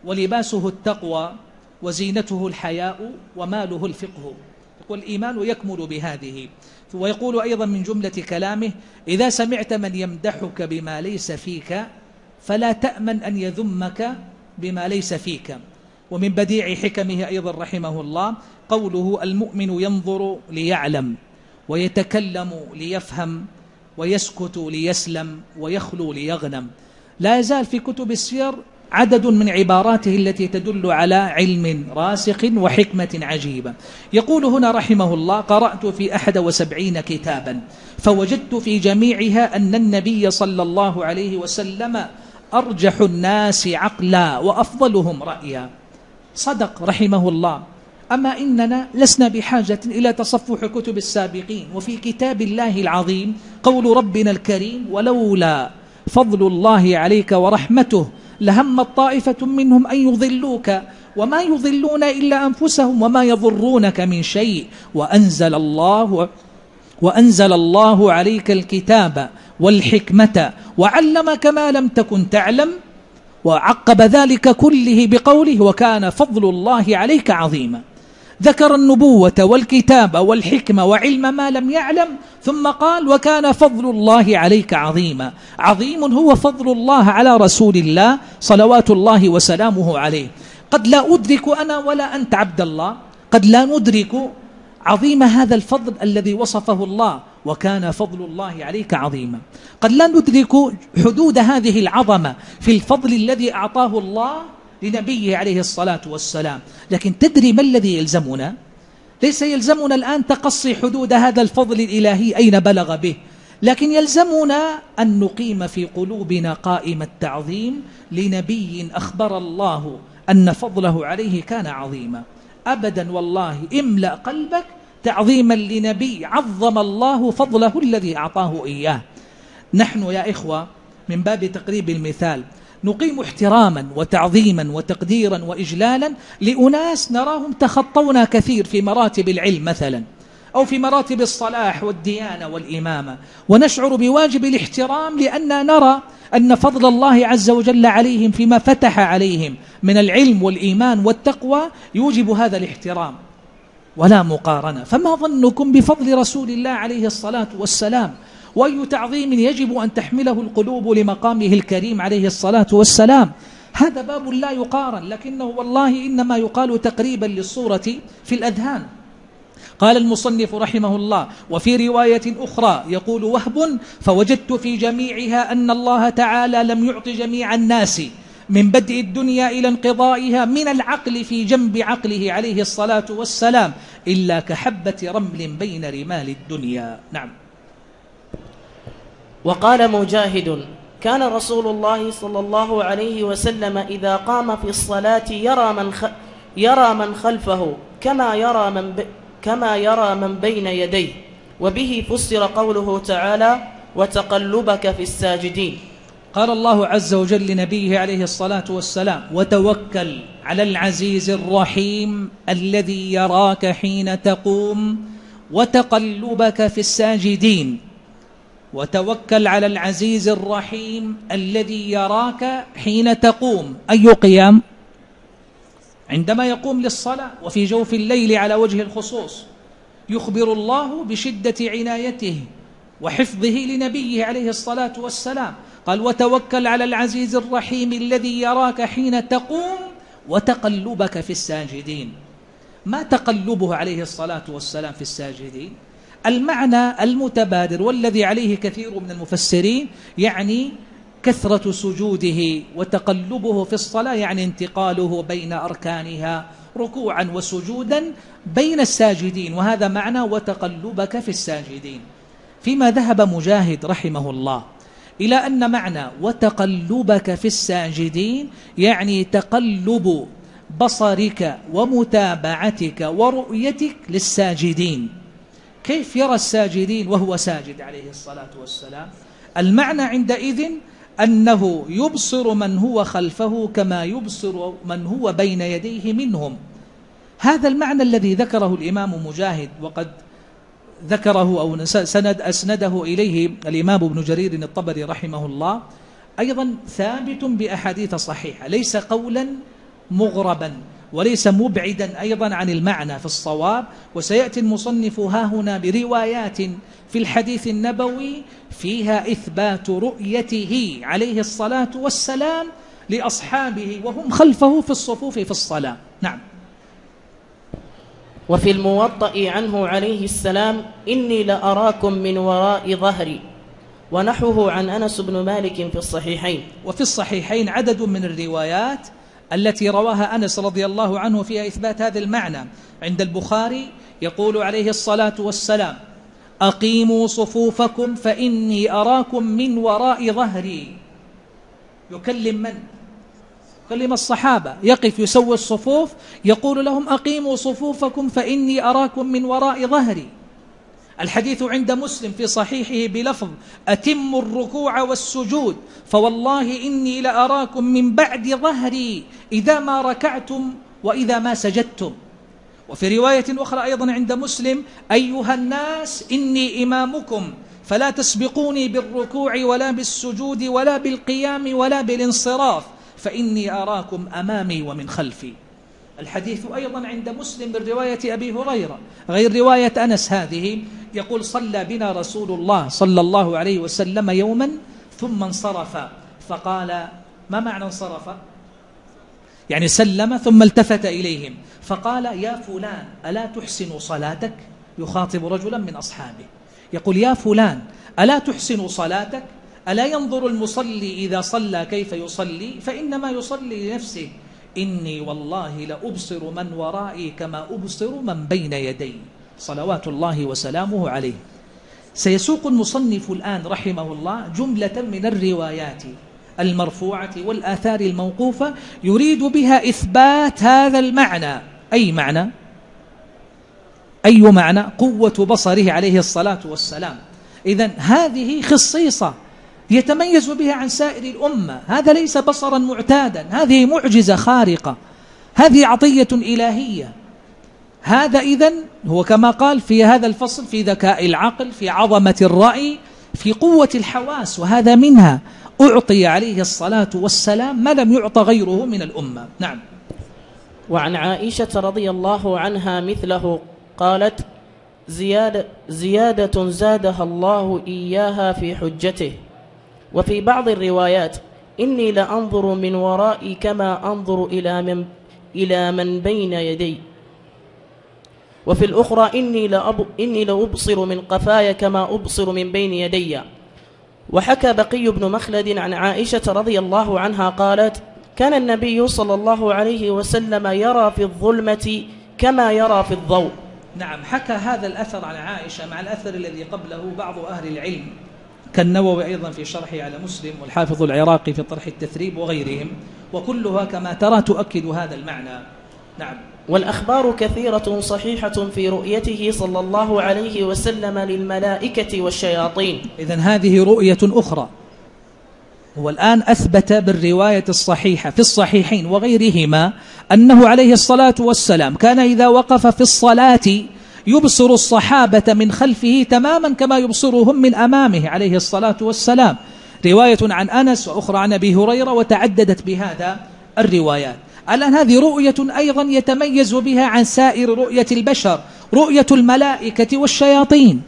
ولباسه التقوى وزينته الحياء وماله الفقه. يقول الإيمان يكمل بهذه. ويقول أيضا من جملة كلامه إذا سمعت من يمدحك بما ليس فيك فلا تأمن أن يذمك بما ليس فيك. ومن بديع حكمه أيضا رحمه الله قوله المؤمن ينظر ليعلم ويتكلم ليفهم ويسكت ليسلم ويخلو ليغنم. لا يزال في كتب السير عدد من عباراته التي تدل على علم راسخ وحكمة عجيبة. يقول هنا رحمه الله قرأت في أحد وسبعين كتابا فوجدت في جميعها أن النبي صلى الله عليه وسلم أرجح الناس عقلا وأفضلهم رأيا. صدق رحمه الله. أما إننا لسنا بحاجة إلى تصفح كتب السابقين وفي كتاب الله العظيم قول ربنا الكريم ولولا فضل الله عليك ورحمته لهم طائفة منهم أن يضلوك وما يضلون إلا أنفسهم وما يضرونك من شيء وأنزل الله وأنزل الله عليك الكتاب والحكمة وعلمك ما لم تكن تعلم وعقب ذلك كله بقوله وكان فضل الله عليك عظيما. ذكر النبوة والكتاب والحكمة وعلم ما لم يعلم ثم قال وكان فضل الله عليك عظيما. عظيم هو فضل الله على رسول الله صلوات الله وسلامه عليه. قد لا أدرك أنا ولا أنت عبد الله قد لا ندرك عظيم هذا الفضل الذي وصفه الله. وكان فضل الله عليك عظيما. قد لا ندرك حدود هذه العظمة في الفضل الذي أعطاه الله لنبيه عليه الصلاة والسلام. لكن تدري ما الذي يلزمنا؟ ليس يلزمنا الآن تقصي حدود هذا الفضل الإلهي أين بلغ به. لكن يلزمنا أن نقيم في قلوبنا قائم التعظيم لنبي أخبر الله أن فضله عليه كان عظيما. أبدا والله املأ قلبك تعظيما لنبي عظم الله فضله الذي أعطاه إياه. نحن يا إخوة من باب تقريب المثال نقيم احتراما وتعظيما وتقديرا وإجلالا لأناس نراهم تخطونا كثير في مراتب العلم مثلا أو في مراتب الصلاح والديانة والإمامة. ونشعر بواجب الاحترام لأننا نرى أن فضل الله عز وجل عليهم فيما فتح عليهم من العلم والإيمان والتقوى يوجب هذا الاحترام. ولا مقارنة. فما ظنكم بفضل رسول الله عليه الصلاة والسلام؟ وأي تعظيم يجب أن تحمله القلوب لمقامه الكريم عليه الصلاة والسلام؟ هذا باب لا يقارن لكنه والله إنما يقال تقريبا للصورة في الأذهان. قال المصنف رحمه الله وفي رواية أخرى يقول وهب فوجدت في جميعها أن الله تعالى لم يعط جميع الناس. من بدء الدنيا إلى انقضائها من العقل في جنب عقله عليه الصلاة والسلام إلا كحبة رمل بين رمال الدنيا. نعم. وقال مجاهد كان رسول الله صلى الله عليه وسلم إذا قام في الصلاة يرى من, خ... يرى من خلفه كما يرى من, ب... كما يرى من بين يديه وبه فسر قوله تعالى وتقلبك في الساجدين قال الله عز وجل لنبيه عليه الصلاة والسلام وتوكل على العزيز الرحيم الذي يراك حين تقوم وتقلبك في الساجدين. وتوكل على العزيز الرحيم الذي يراك حين تقوم. أي قيام؟ عندما يقوم للصلاة وفي جوف الليل على وجه الخصوص يخبر الله بشدة عنايته وحفظه لنبيه عليه الصلاة والسلام. قال وتوكل على العزيز الرحيم الذي يراك حين تقوم وتقلبك في الساجدين. ما تقلبه عليه الصلاة والسلام في الساجدين؟ المعنى المتبادر والذي عليه كثير من المفسرين يعني كثرة سجوده وتقلبه في الصلاة يعني انتقاله بين أركانها ركوعا وسجودا بين الساجدين وهذا معنى وتقلبك في الساجدين فيما ذهب مجاهد رحمه الله إلى أن معنى وتقلبك في الساجدين يعني تقلب بصرك ومتابعتك ورؤيتك للساجدين. كيف يرى الساجدين وهو ساجد عليه الصلاة والسلام؟ المعنى عندئذ أنه يبصر من هو خلفه كما يبصر من هو بين يديه منهم. هذا المعنى الذي ذكره الإمام مجاهد وقد ذكره أو سند أسنده إليه الإمام ابن جرير الطبري رحمه الله. أيضا ثابت بأحاديث صحيحة ليس قولا مغربا وليس مبعدا أيضا عن المعنى في الصواب. وسيأتي المصنف ها هنا بروايات في الحديث النبوي فيها إثبات رؤيته عليه الصلاة والسلام لأصحابه وهم خلفه في الصفوف في الصلاة. نعم. وفي الموطأ عنه عليه السلام إني لأراكم من وراء ظهري. ونحوه عن أنس بن مالك في الصحيحين. وفي الصحيحين عدد من الروايات التي رواها أنس رضي الله عنه فيها إثبات هذا المعنى. عند البخاري يقول عليه الصلاة والسلام أقيموا صفوفكم فإني أراكم من وراء ظهري. يكلم من؟ يكلم الصحابة يقف يسوي الصفوف يقول لهم أقيموا صفوفكم فإني أراكم من وراء ظهري. الحديث عند مسلم في صحيحه بلفظ أتم الركوع والسجود فوالله إني لأراكم من بعد ظهري إذا ما ركعتم وإذا ما سجدتم. وفي رواية أخرى أيضا عند مسلم أيها الناس إني إمامكم فلا تسبقوني بالركوع ولا بالسجود ولا بالقيام ولا بالانصراف. فإني أراكم أمامي ومن خلفي. الحديث أيضا عند مسلم من رواية أبي هريرة. غير رواية أنس هذه يقول صلى بنا رسول الله صلى الله عليه وسلم يوما ثم انصرف. فقال ما معنى انصرف؟ يعني سلم ثم التفت إليهم. فقال يا فلان ألا تحسن صلاتك؟ يخاطب رجلا من أصحابه. يقول يا فلان ألا تحسن صلاتك؟ ألا ينظر المصلي إذا صلى كيف يصلي؟ فإنما يصلي لنفسه. إني والله لأبصر من ورائي كما أبصر من بين يدي. صلوات الله وسلامه عليه. سيسوق المصنف الآن رحمه الله جملة من الروايات. المرفوعة والآثار الموقوفة يريد بها إثبات هذا المعنى. أي معنى؟ أي معنى؟ قوة بصره عليه الصلاة والسلام. إذا هذه خصيصة يتميز بها عن سائر الأمة. هذا ليس بصرا معتادا هذه معجزة خارقة. هذه عطية إلهية. هذا إذن هو كما قال في هذا الفصل في ذكاء العقل في عظمة الرأي في قوة الحواس وهذا منها. أعطي عليه الصلاة والسلام ما لم يعط غيره من الأمة. نعم. وعن عائشة رضي الله عنها مثله قالت زيادة, زيادة زادها الله إياها في حجته. وفي بعض الروايات إني لأنظر من ورائي كما أنظر إلى من, إلى من بين يدي. وفي الأخرى إني, لأب إني لأبصر من قفاي كما أبصر من بين يدي. وحكى بقي بن مخلد عن عائشة رضي الله عنها قالت كان النبي صلى الله عليه وسلم يرى في الظلمة كما يرى في الضوء. نعم حكى هذا الأثر عن عائشة مع الأثر الذي قبله بعض أهل العلم. كالنووي أيضا في شرحه على مسلم والحافظ العراقي في طرح التثريب وغيرهم وكلها كما ترى تؤكد هذا المعنى. نعم. والأخبار كثيرة صحيحة في رؤيته صلى الله عليه وسلم للملائكة والشياطين. إذا هذه رؤية أخرى. هو الآن أثبت بالرواية الصحيحة في الصحيحين وغيرهما أنه عليه الصلاة والسلام كان إذا وقف في الصلاة يبصر الصحابة من خلفه تماما كما يبصرهم من أمامه عليه الصلاة والسلام. رواية عن أنس وأخرى عن أبي هريرة وتعددت بهذا الروايات. الآن هذه رؤية أيضا يتميز بها عن سائر رؤية البشر رؤية الملائكة والشياطين.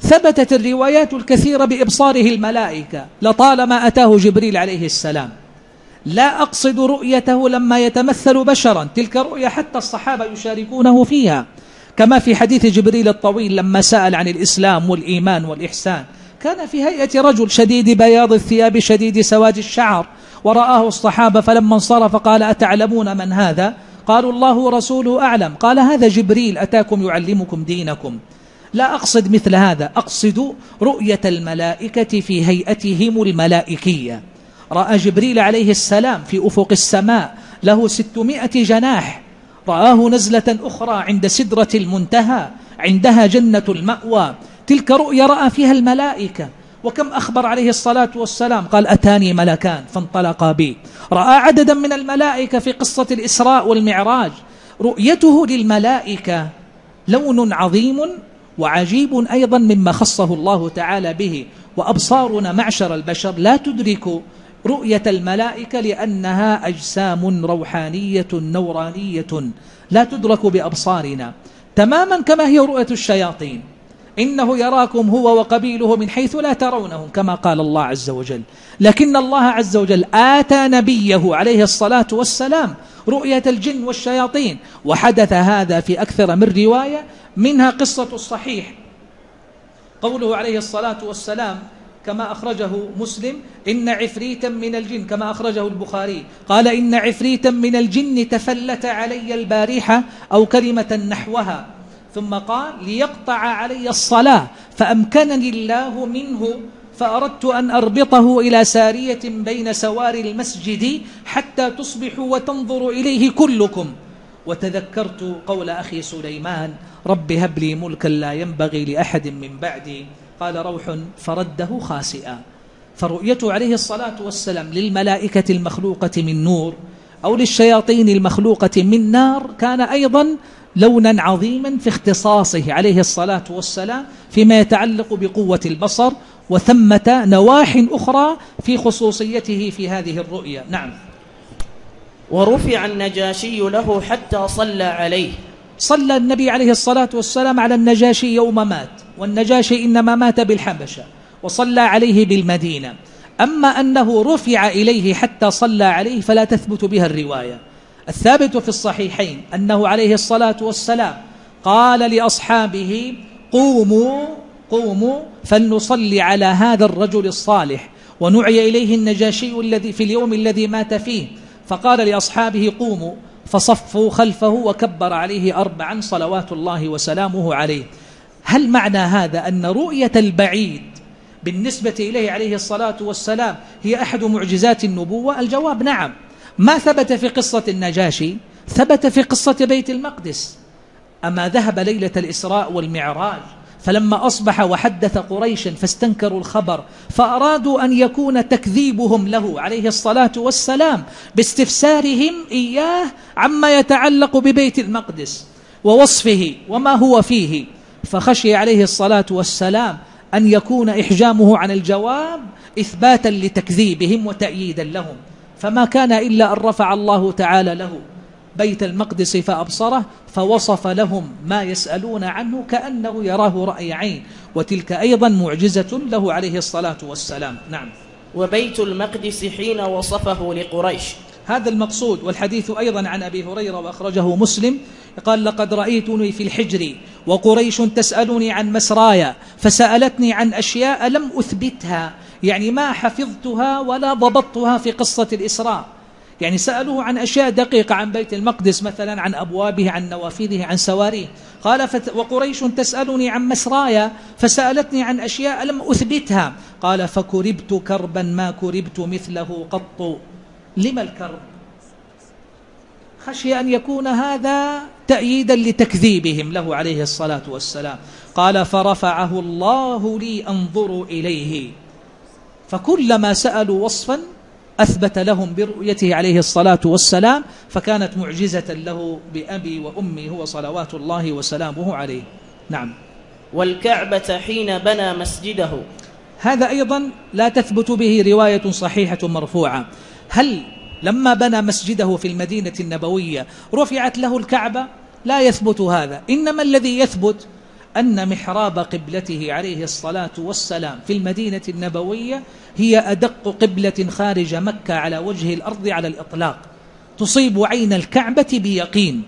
ثبتت الروايات الكثيرة بإبصاره الملائكة لطالما أتاه جبريل عليه السلام. لا أقصد رؤيته لما يتمثل بشرا تلك رؤية حتى الصحابة يشاركونه فيها. كما في حديث جبريل الطويل لما سأل عن الإسلام والإيمان والإحسان. كان في هيئة رجل شديد بياض الثياب شديد سواد الشعر. ورآه الصحابة فلما انصرف قال أتعلمون من هذا؟ قالوا الله ورسوله أعلم. قال هذا جبريل أتاكم يعلمكم دينكم. لا أقصد مثل هذا أقصد رؤية الملائكة في هيئتهم الملائكية. رأى جبريل عليه السلام في أفق السماء له ستمائة جناح. رآه نزلة أخرى عند سدرة المنتهى عندها جنة المأوى. تلك رؤيا رأى فيها الملائكة. وكم أخبر عليه الصلاة والسلام؟ قال أتاني ملكان فانطلقا بي. رأى عددا من الملائكة في قصة الإسراء والمعراج. رؤيته للملائكة لون عظيم وعجيب أيضا مما خصه الله تعالى به. وأبصارنا معشر البشر لا تدرك رؤية الملائكة لأنها أجسام روحانية نورانية لا تدرك بأبصارنا. تماما كما هي رؤية الشياطين. إنه يراكم هو وقبيله من حيث لا ترونهم كما قال الله عز وجل. لكن الله عز وجل آتى نبيه عليه الصلاة والسلام رؤية الجن والشياطين وحدث هذا في أكثر من رواية منها قصة الصحيح. قوله عليه الصلاة والسلام كما أخرجه مسلم إن عفريتا من الجن كما أخرجه البخاري. قال إن عفريتا من الجن تفلت علي البارحة أو كلمة نحوها. ثم قال ليقطع علي الصلاة فأمكنني الله منه فأردت أن أربطه إلى سارية بين سوار المسجد حتى تصبحوا وتنظروا إليه كلكم. وتذكرت قول أخي سليمان رب هب لي ملكا لا ينبغي لأحد من بعدي. قال روح فرده خاسئا. فرؤيته عليه الصلاة والسلام للملائكة المخلوقة من نور أو للشياطين المخلوقة من نار كان أيضا لونا عظيما في اختصاصه عليه الصلاة والسلام فيما يتعلق بقوة البصر وثمة نواح أخرى في خصوصيته في هذه الرؤيا. نعم. ورفع النجاشي له حتى صلى عليه. صلى النبي عليه الصلاة والسلام على النجاشي يوم مات والنجاشي إنما مات بالحبشة وصلى عليه بالمدينة. أما أنه رفع إليه حتى صلى عليه فلا تثبت بها الرواية. الثابت في الصحيحين أنه عليه الصلاة والسلام قال لأصحابه قوموا قوموا فلنصلي على هذا الرجل الصالح. ونعي إليه النجاشي الذي في اليوم الذي مات فيه فقال لأصحابه قوموا. فصفوا خلفه وكبر عليه أربعا صلوات الله وسلامه عليه. هل معنى هذا أن رؤية البعيد بالنسبة إليه عليه الصلاة والسلام هي أحد معجزات النبوة؟ الجواب نعم. ما ثبت في قصة النجاشي؟ ثبت في قصة بيت المقدس. أما ذهب ليلة الإسراء والمعراج؟ فلما أصبح وحدث قريشا فاستنكروا الخبر فأرادوا أن يكون تكذيبهم له عليه الصلاة والسلام باستفسارهم إياه عما يتعلق ببيت المقدس ووصفه وما هو فيه. فخشي عليه الصلاة والسلام أن يكون إحجامه عن الجواب إثباتا لتكذيبهم وتأييدا لهم. فما كان إلا أن رفع الله تعالى له. بيت المقدس فأبصره فوصف لهم ما يسألون عنه كأنه يراه رأي عين. وتلك أيضا معجزة له عليه الصلاة والسلام. نعم. وبيت المقدس حين وصفه لقريش. هذا المقصود. والحديث أيضا عن أبي هريرة وأخرجه مسلم. قال لقد رأيتني في الحجر وقريش تسألني عن مسرايا فسألتني عن أشياء لم أثبتها يعني ما حفظتها ولا ضبطتها في قصة الإسراء. يعني سألوه عن أشياء دقيقة عن بيت المقدس مثلا عن أبوابه عن نوافذه عن سواريه. قال فت وقريش تسألني عن مسرايا فسألتني عن أشياء لم أثبتها. قال فكربت كربا ما كربت مثله قط. لما الكرب؟ خشي أن يكون هذا تأييدا لتكذيبهم له عليه الصلاة والسلام. قال فرفعه الله لي أنظر إليه. فكلما سألوا وصفا أثبت لهم برؤيته عليه الصلاة والسلام فكانت معجزة له بأبي وأمي هو صلوات الله وسلامه عليه. نعم. والكعبة حين بنى مسجده. هذا أيضا لا تثبت به رواية صحيحة مرفوعة. هل لما بنى مسجده في المدينة النبوية رفعت له الكعبة؟ لا يثبت هذا. إنما الذي يثبت أن محراب قبلته عليه الصلاة والسلام في المدينة النبوية هي أدق قبلة خارج مكة على وجه الأرض على الإطلاق. تصيب عين الكعبة بيقين.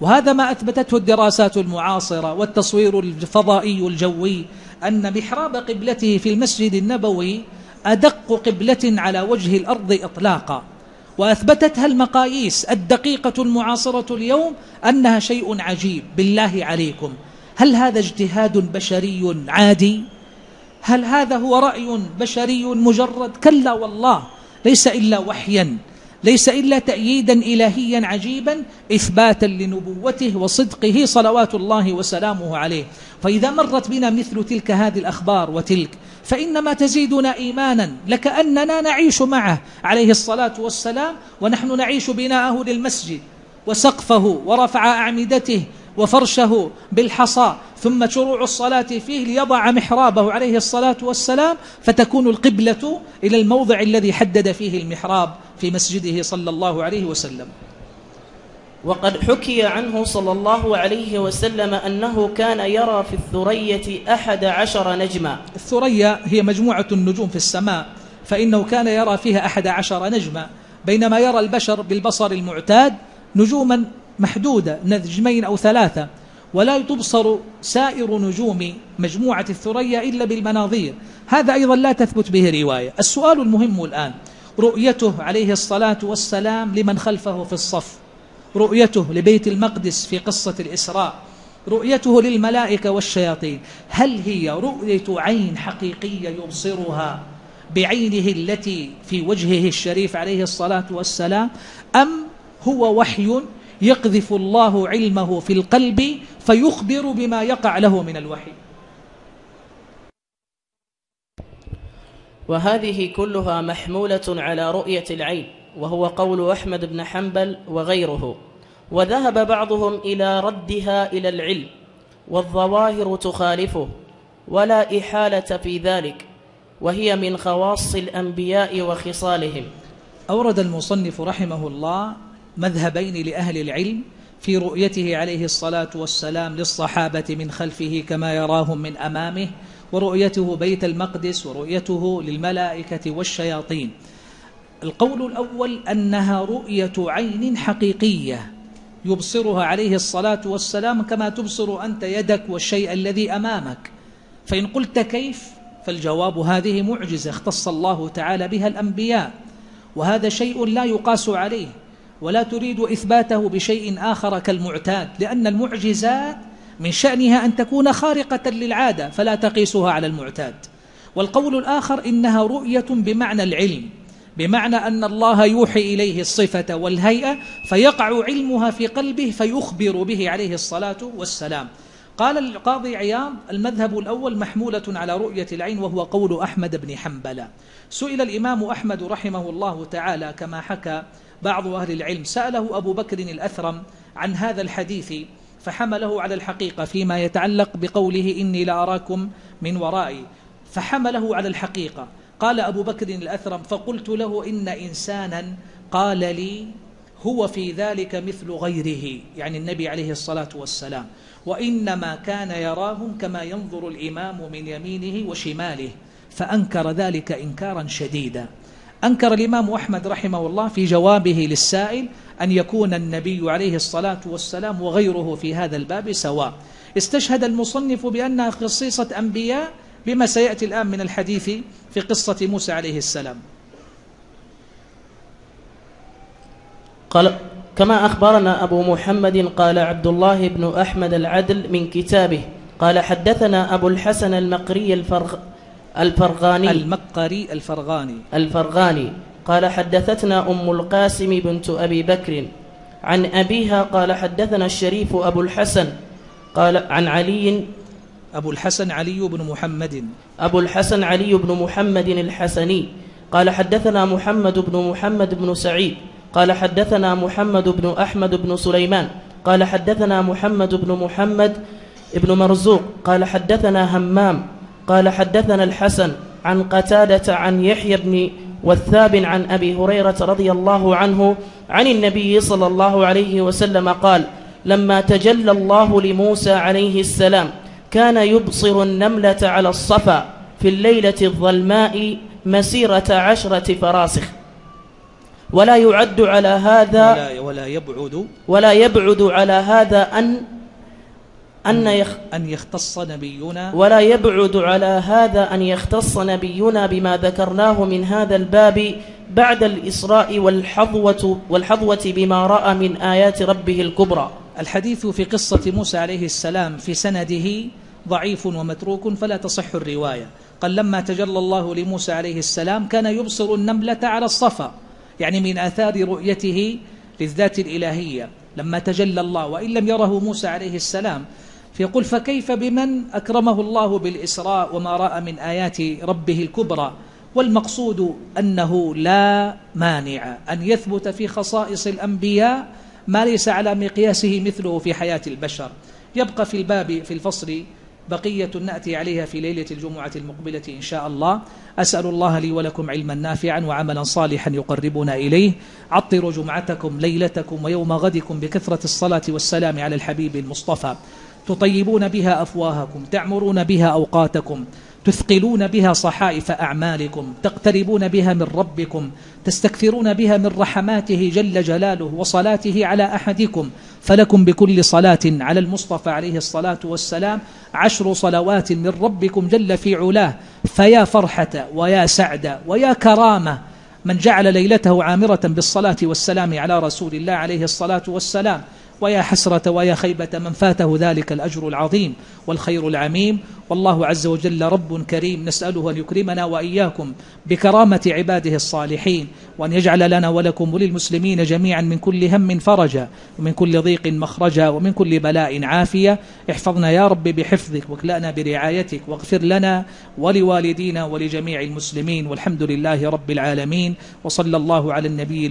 وهذا ما أثبتته الدراسات المعاصرة والتصوير الفضائي الجوي أن محراب قبلته في المسجد النبوي أدق قبلة على وجه الأرض إطلاقا. وأثبتتها المقاييس الدقيقة المعاصرة اليوم أنها شيء عجيب. بالله عليكم. هل هذا اجتهاد بشري عادي؟ هل هذا هو رأي بشري مجرد؟ كلا والله ليس إلا وحيا ليس إلا تأييدا إلهيا عجيبا إثباتا لنبوته وصدقه صلوات الله وسلامه عليه. فإذا مرت بنا مثل تلك هذه الأخبار وتلك فإنما تزيدنا إيمانا لكأننا نعيش معه عليه الصلاة والسلام ونحن نعيش بناءه للمسجد وسقفه ورفع أعمدته وفرشه بالحصى ثم شروع الصلاة فيه ليضع محرابه عليه الصلاة والسلام فتكون القبلة إلى الموضع الذي حدد فيه المحراب في مسجده صلى الله عليه وسلم. وقد حكي عنه صلى الله عليه وسلم أنه كان يرى في الثرية أحد عشر نجما. الثريا هي مجموعة النجوم في السماء فإنه كان يرى فيها أحد عشر نجما بينما يرى البشر بالبصر المعتاد نجوما محدودة نجمين أو ثلاثة. ولا تبصر سائر نجوم مجموعة الثريا إلا بالمناظير. هذا أيضا لا تثبت به رواية. السؤال المهم الآن رؤيته عليه الصلاة والسلام لمن خلفه في الصف. رؤيته لبيت المقدس في قصة الإسراء. رؤيته للملائكة والشياطين. هل هي رؤية عين حقيقية يبصرها بعينه التي في وجهه الشريف عليه الصلاة والسلام أم هو وحي يقذف الله علمه في القلب فيخبر بما يقع له من الوحي. وهذه كلها محمولة على رؤية العين وهو قول أحمد بن حنبل وغيره. وذهب بعضهم إلى ردها إلى العلم والظواهر تخالفه ولا إحالة في ذلك وهي من خواص الأنبياء وخصالهم. أورد المصنف رحمه الله مذهبين لأهل العلم في رؤيته عليه الصلاة والسلام للصحابة من خلفه كما يراهم من أمامه ورؤيته بيت المقدس ورؤيته للملائكة والشياطين. القول الأول أنها رؤية عين حقيقية يبصرها عليه الصلاة والسلام كما تبصر أنت يدك والشيء الذي أمامك. فإن قلت كيف فالجواب هذه معجزة اختص الله تعالى بها الأنبياء وهذا شيء لا يقاس عليه. ولا تريد إثباته بشيء آخر كالمعتاد لأن المعجزات من شأنها أن تكون خارقة للعادة فلا تقيسها على المعتاد. والقول الآخر إنها رؤية بمعنى العلم بمعنى أن الله يوحي إليه الصفة والهيئة فيقع علمها في قلبه فيخبر به عليه الصلاة والسلام. قال القاضي عياض المذهب الأول محمولة على رؤية العين وهو قول أحمد بن حنبل سئل الإمام أحمد رحمه الله تعالى كما حكى بعض أهل العلم سأله أبو بكر الأثرم عن هذا الحديث فحمله على الحقيقة فيما يتعلق بقوله إني لأراكم من ورائي. فحمله على الحقيقة. قال أبو بكر الأثرم فقلت له إن إنسانا قال لي هو في ذلك مثل غيره يعني النبي عليه الصلاة والسلام. وإنما كان يراهم كما ينظر الإمام من يمينه وشماله فأنكر ذلك إنكارا شديدا. أنكر الإمام أحمد رحمه الله في جوابه للسائل أن يكون النبي عليه الصلاة والسلام وغيره في هذا الباب سواء. استشهد المصنف بأنها خصيصة أنبياء بما سيأتي الآن من الحديث في قصة موسى عليه السلام. قال كما أخبرنا أبو محمد قال عبد الله بن أحمد العدل من كتابه قال حدثنا أبو الحسن المقري الفرغ الفرغاني. المقري الفرغاني. الفرغاني. قال حدثتنا أم القاسم بنت أبي بكر. عن أبيها قال حدثنا الشريف أبو الحسن. قال عن علي. أبو الحسن علي بن محمد. أبو الحسن علي بن محمد الحسني. قال حدثنا محمد بن محمد بن سعيد. قال حدثنا محمد بن أحمد بن سليمان. قال حدثنا محمد بن محمد بن مرزوق. قال حدثنا همام. قال حدثنا الحسن عن قتادة عن يحيى بن والثاب عن أبي هريرة رضي الله عنه عن النبي صلى الله عليه وسلم قال لما تجلى الله لموسى عليه السلام كان يبصر النملة على الصفا في الليلة الظلماء مسيرة عشرة فراسخ ولا يعد على هذا ولا, ولا يبعد ولا يبعد على هذا أن أن يخ أن يختص نبينا. ولا يبعد على هذا أن يختص نبينا بما ذكرناه من هذا الباب بعد الإسراء والحظوة, والحظوة بما رأى من آيات ربه الكبرى. الحديث في قصة موسى عليه السلام في سنده ضعيف ومتروك فلا تصح الرواية. قال لما تجلى الله لموسى عليه السلام كان يبصر النملة على الصفا يعني من آثار رؤيته للذات الإلهية. لما تجلى الله وإن لم يره موسى عليه السلام فيقول فكيف بمن أكرمه الله بالإسراء وما رأى من آيات ربه الكبرى؟ والمقصود أنه لا مانع أن يثبت في خصائص الأنبياء ما ليس على مقياسه مثله في حياة البشر. يبقى في الباب في الفصل بقية نأتي عليها في ليلة الجمعة المقبلة إن شاء الله. أسأل الله لي ولكم علما نافعا وعملا صالحا يقربنا إليه. عطروا جمعتكم ليلتكم ويوم غدكم بكثرة الصلاة والسلام على الحبيب المصطفى. تطيبون بها أفواهكم تعمرون بها أوقاتكم تثقلون بها صحائف أعمالكم تقتربون بها من ربكم تستكثرون بها من رحماته جل جلاله وصلاته على أحدكم فلكم بكل صلاة على المصطفى عليه الصلاة والسلام عشر صلوات من ربكم جل في علاه فيا فرحة ويا سعد ويا كرامة من جعل ليلته عامرة بالصلاة والسلام على رسول الله عليه الصلاة والسلام. ويا حسرة ويا خيبة من فاته ذلك الأجر العظيم والخير العميم. والله عز وجل رب كريم نسأله أن يكرمنا وإياكم بكرامة عباده الصالحين وأن يجعل لنا ولكم وللمسلمين جميعا من كل هم فرجا ومن كل ضيق مخرجا ومن كل بلاء عافية. احفظنا يا رب بحفظك واكلأنا برعايتك واغفر لنا ولوالدينا ولجميع المسلمين. والحمد لله رب العالمين وصلى الله على النبي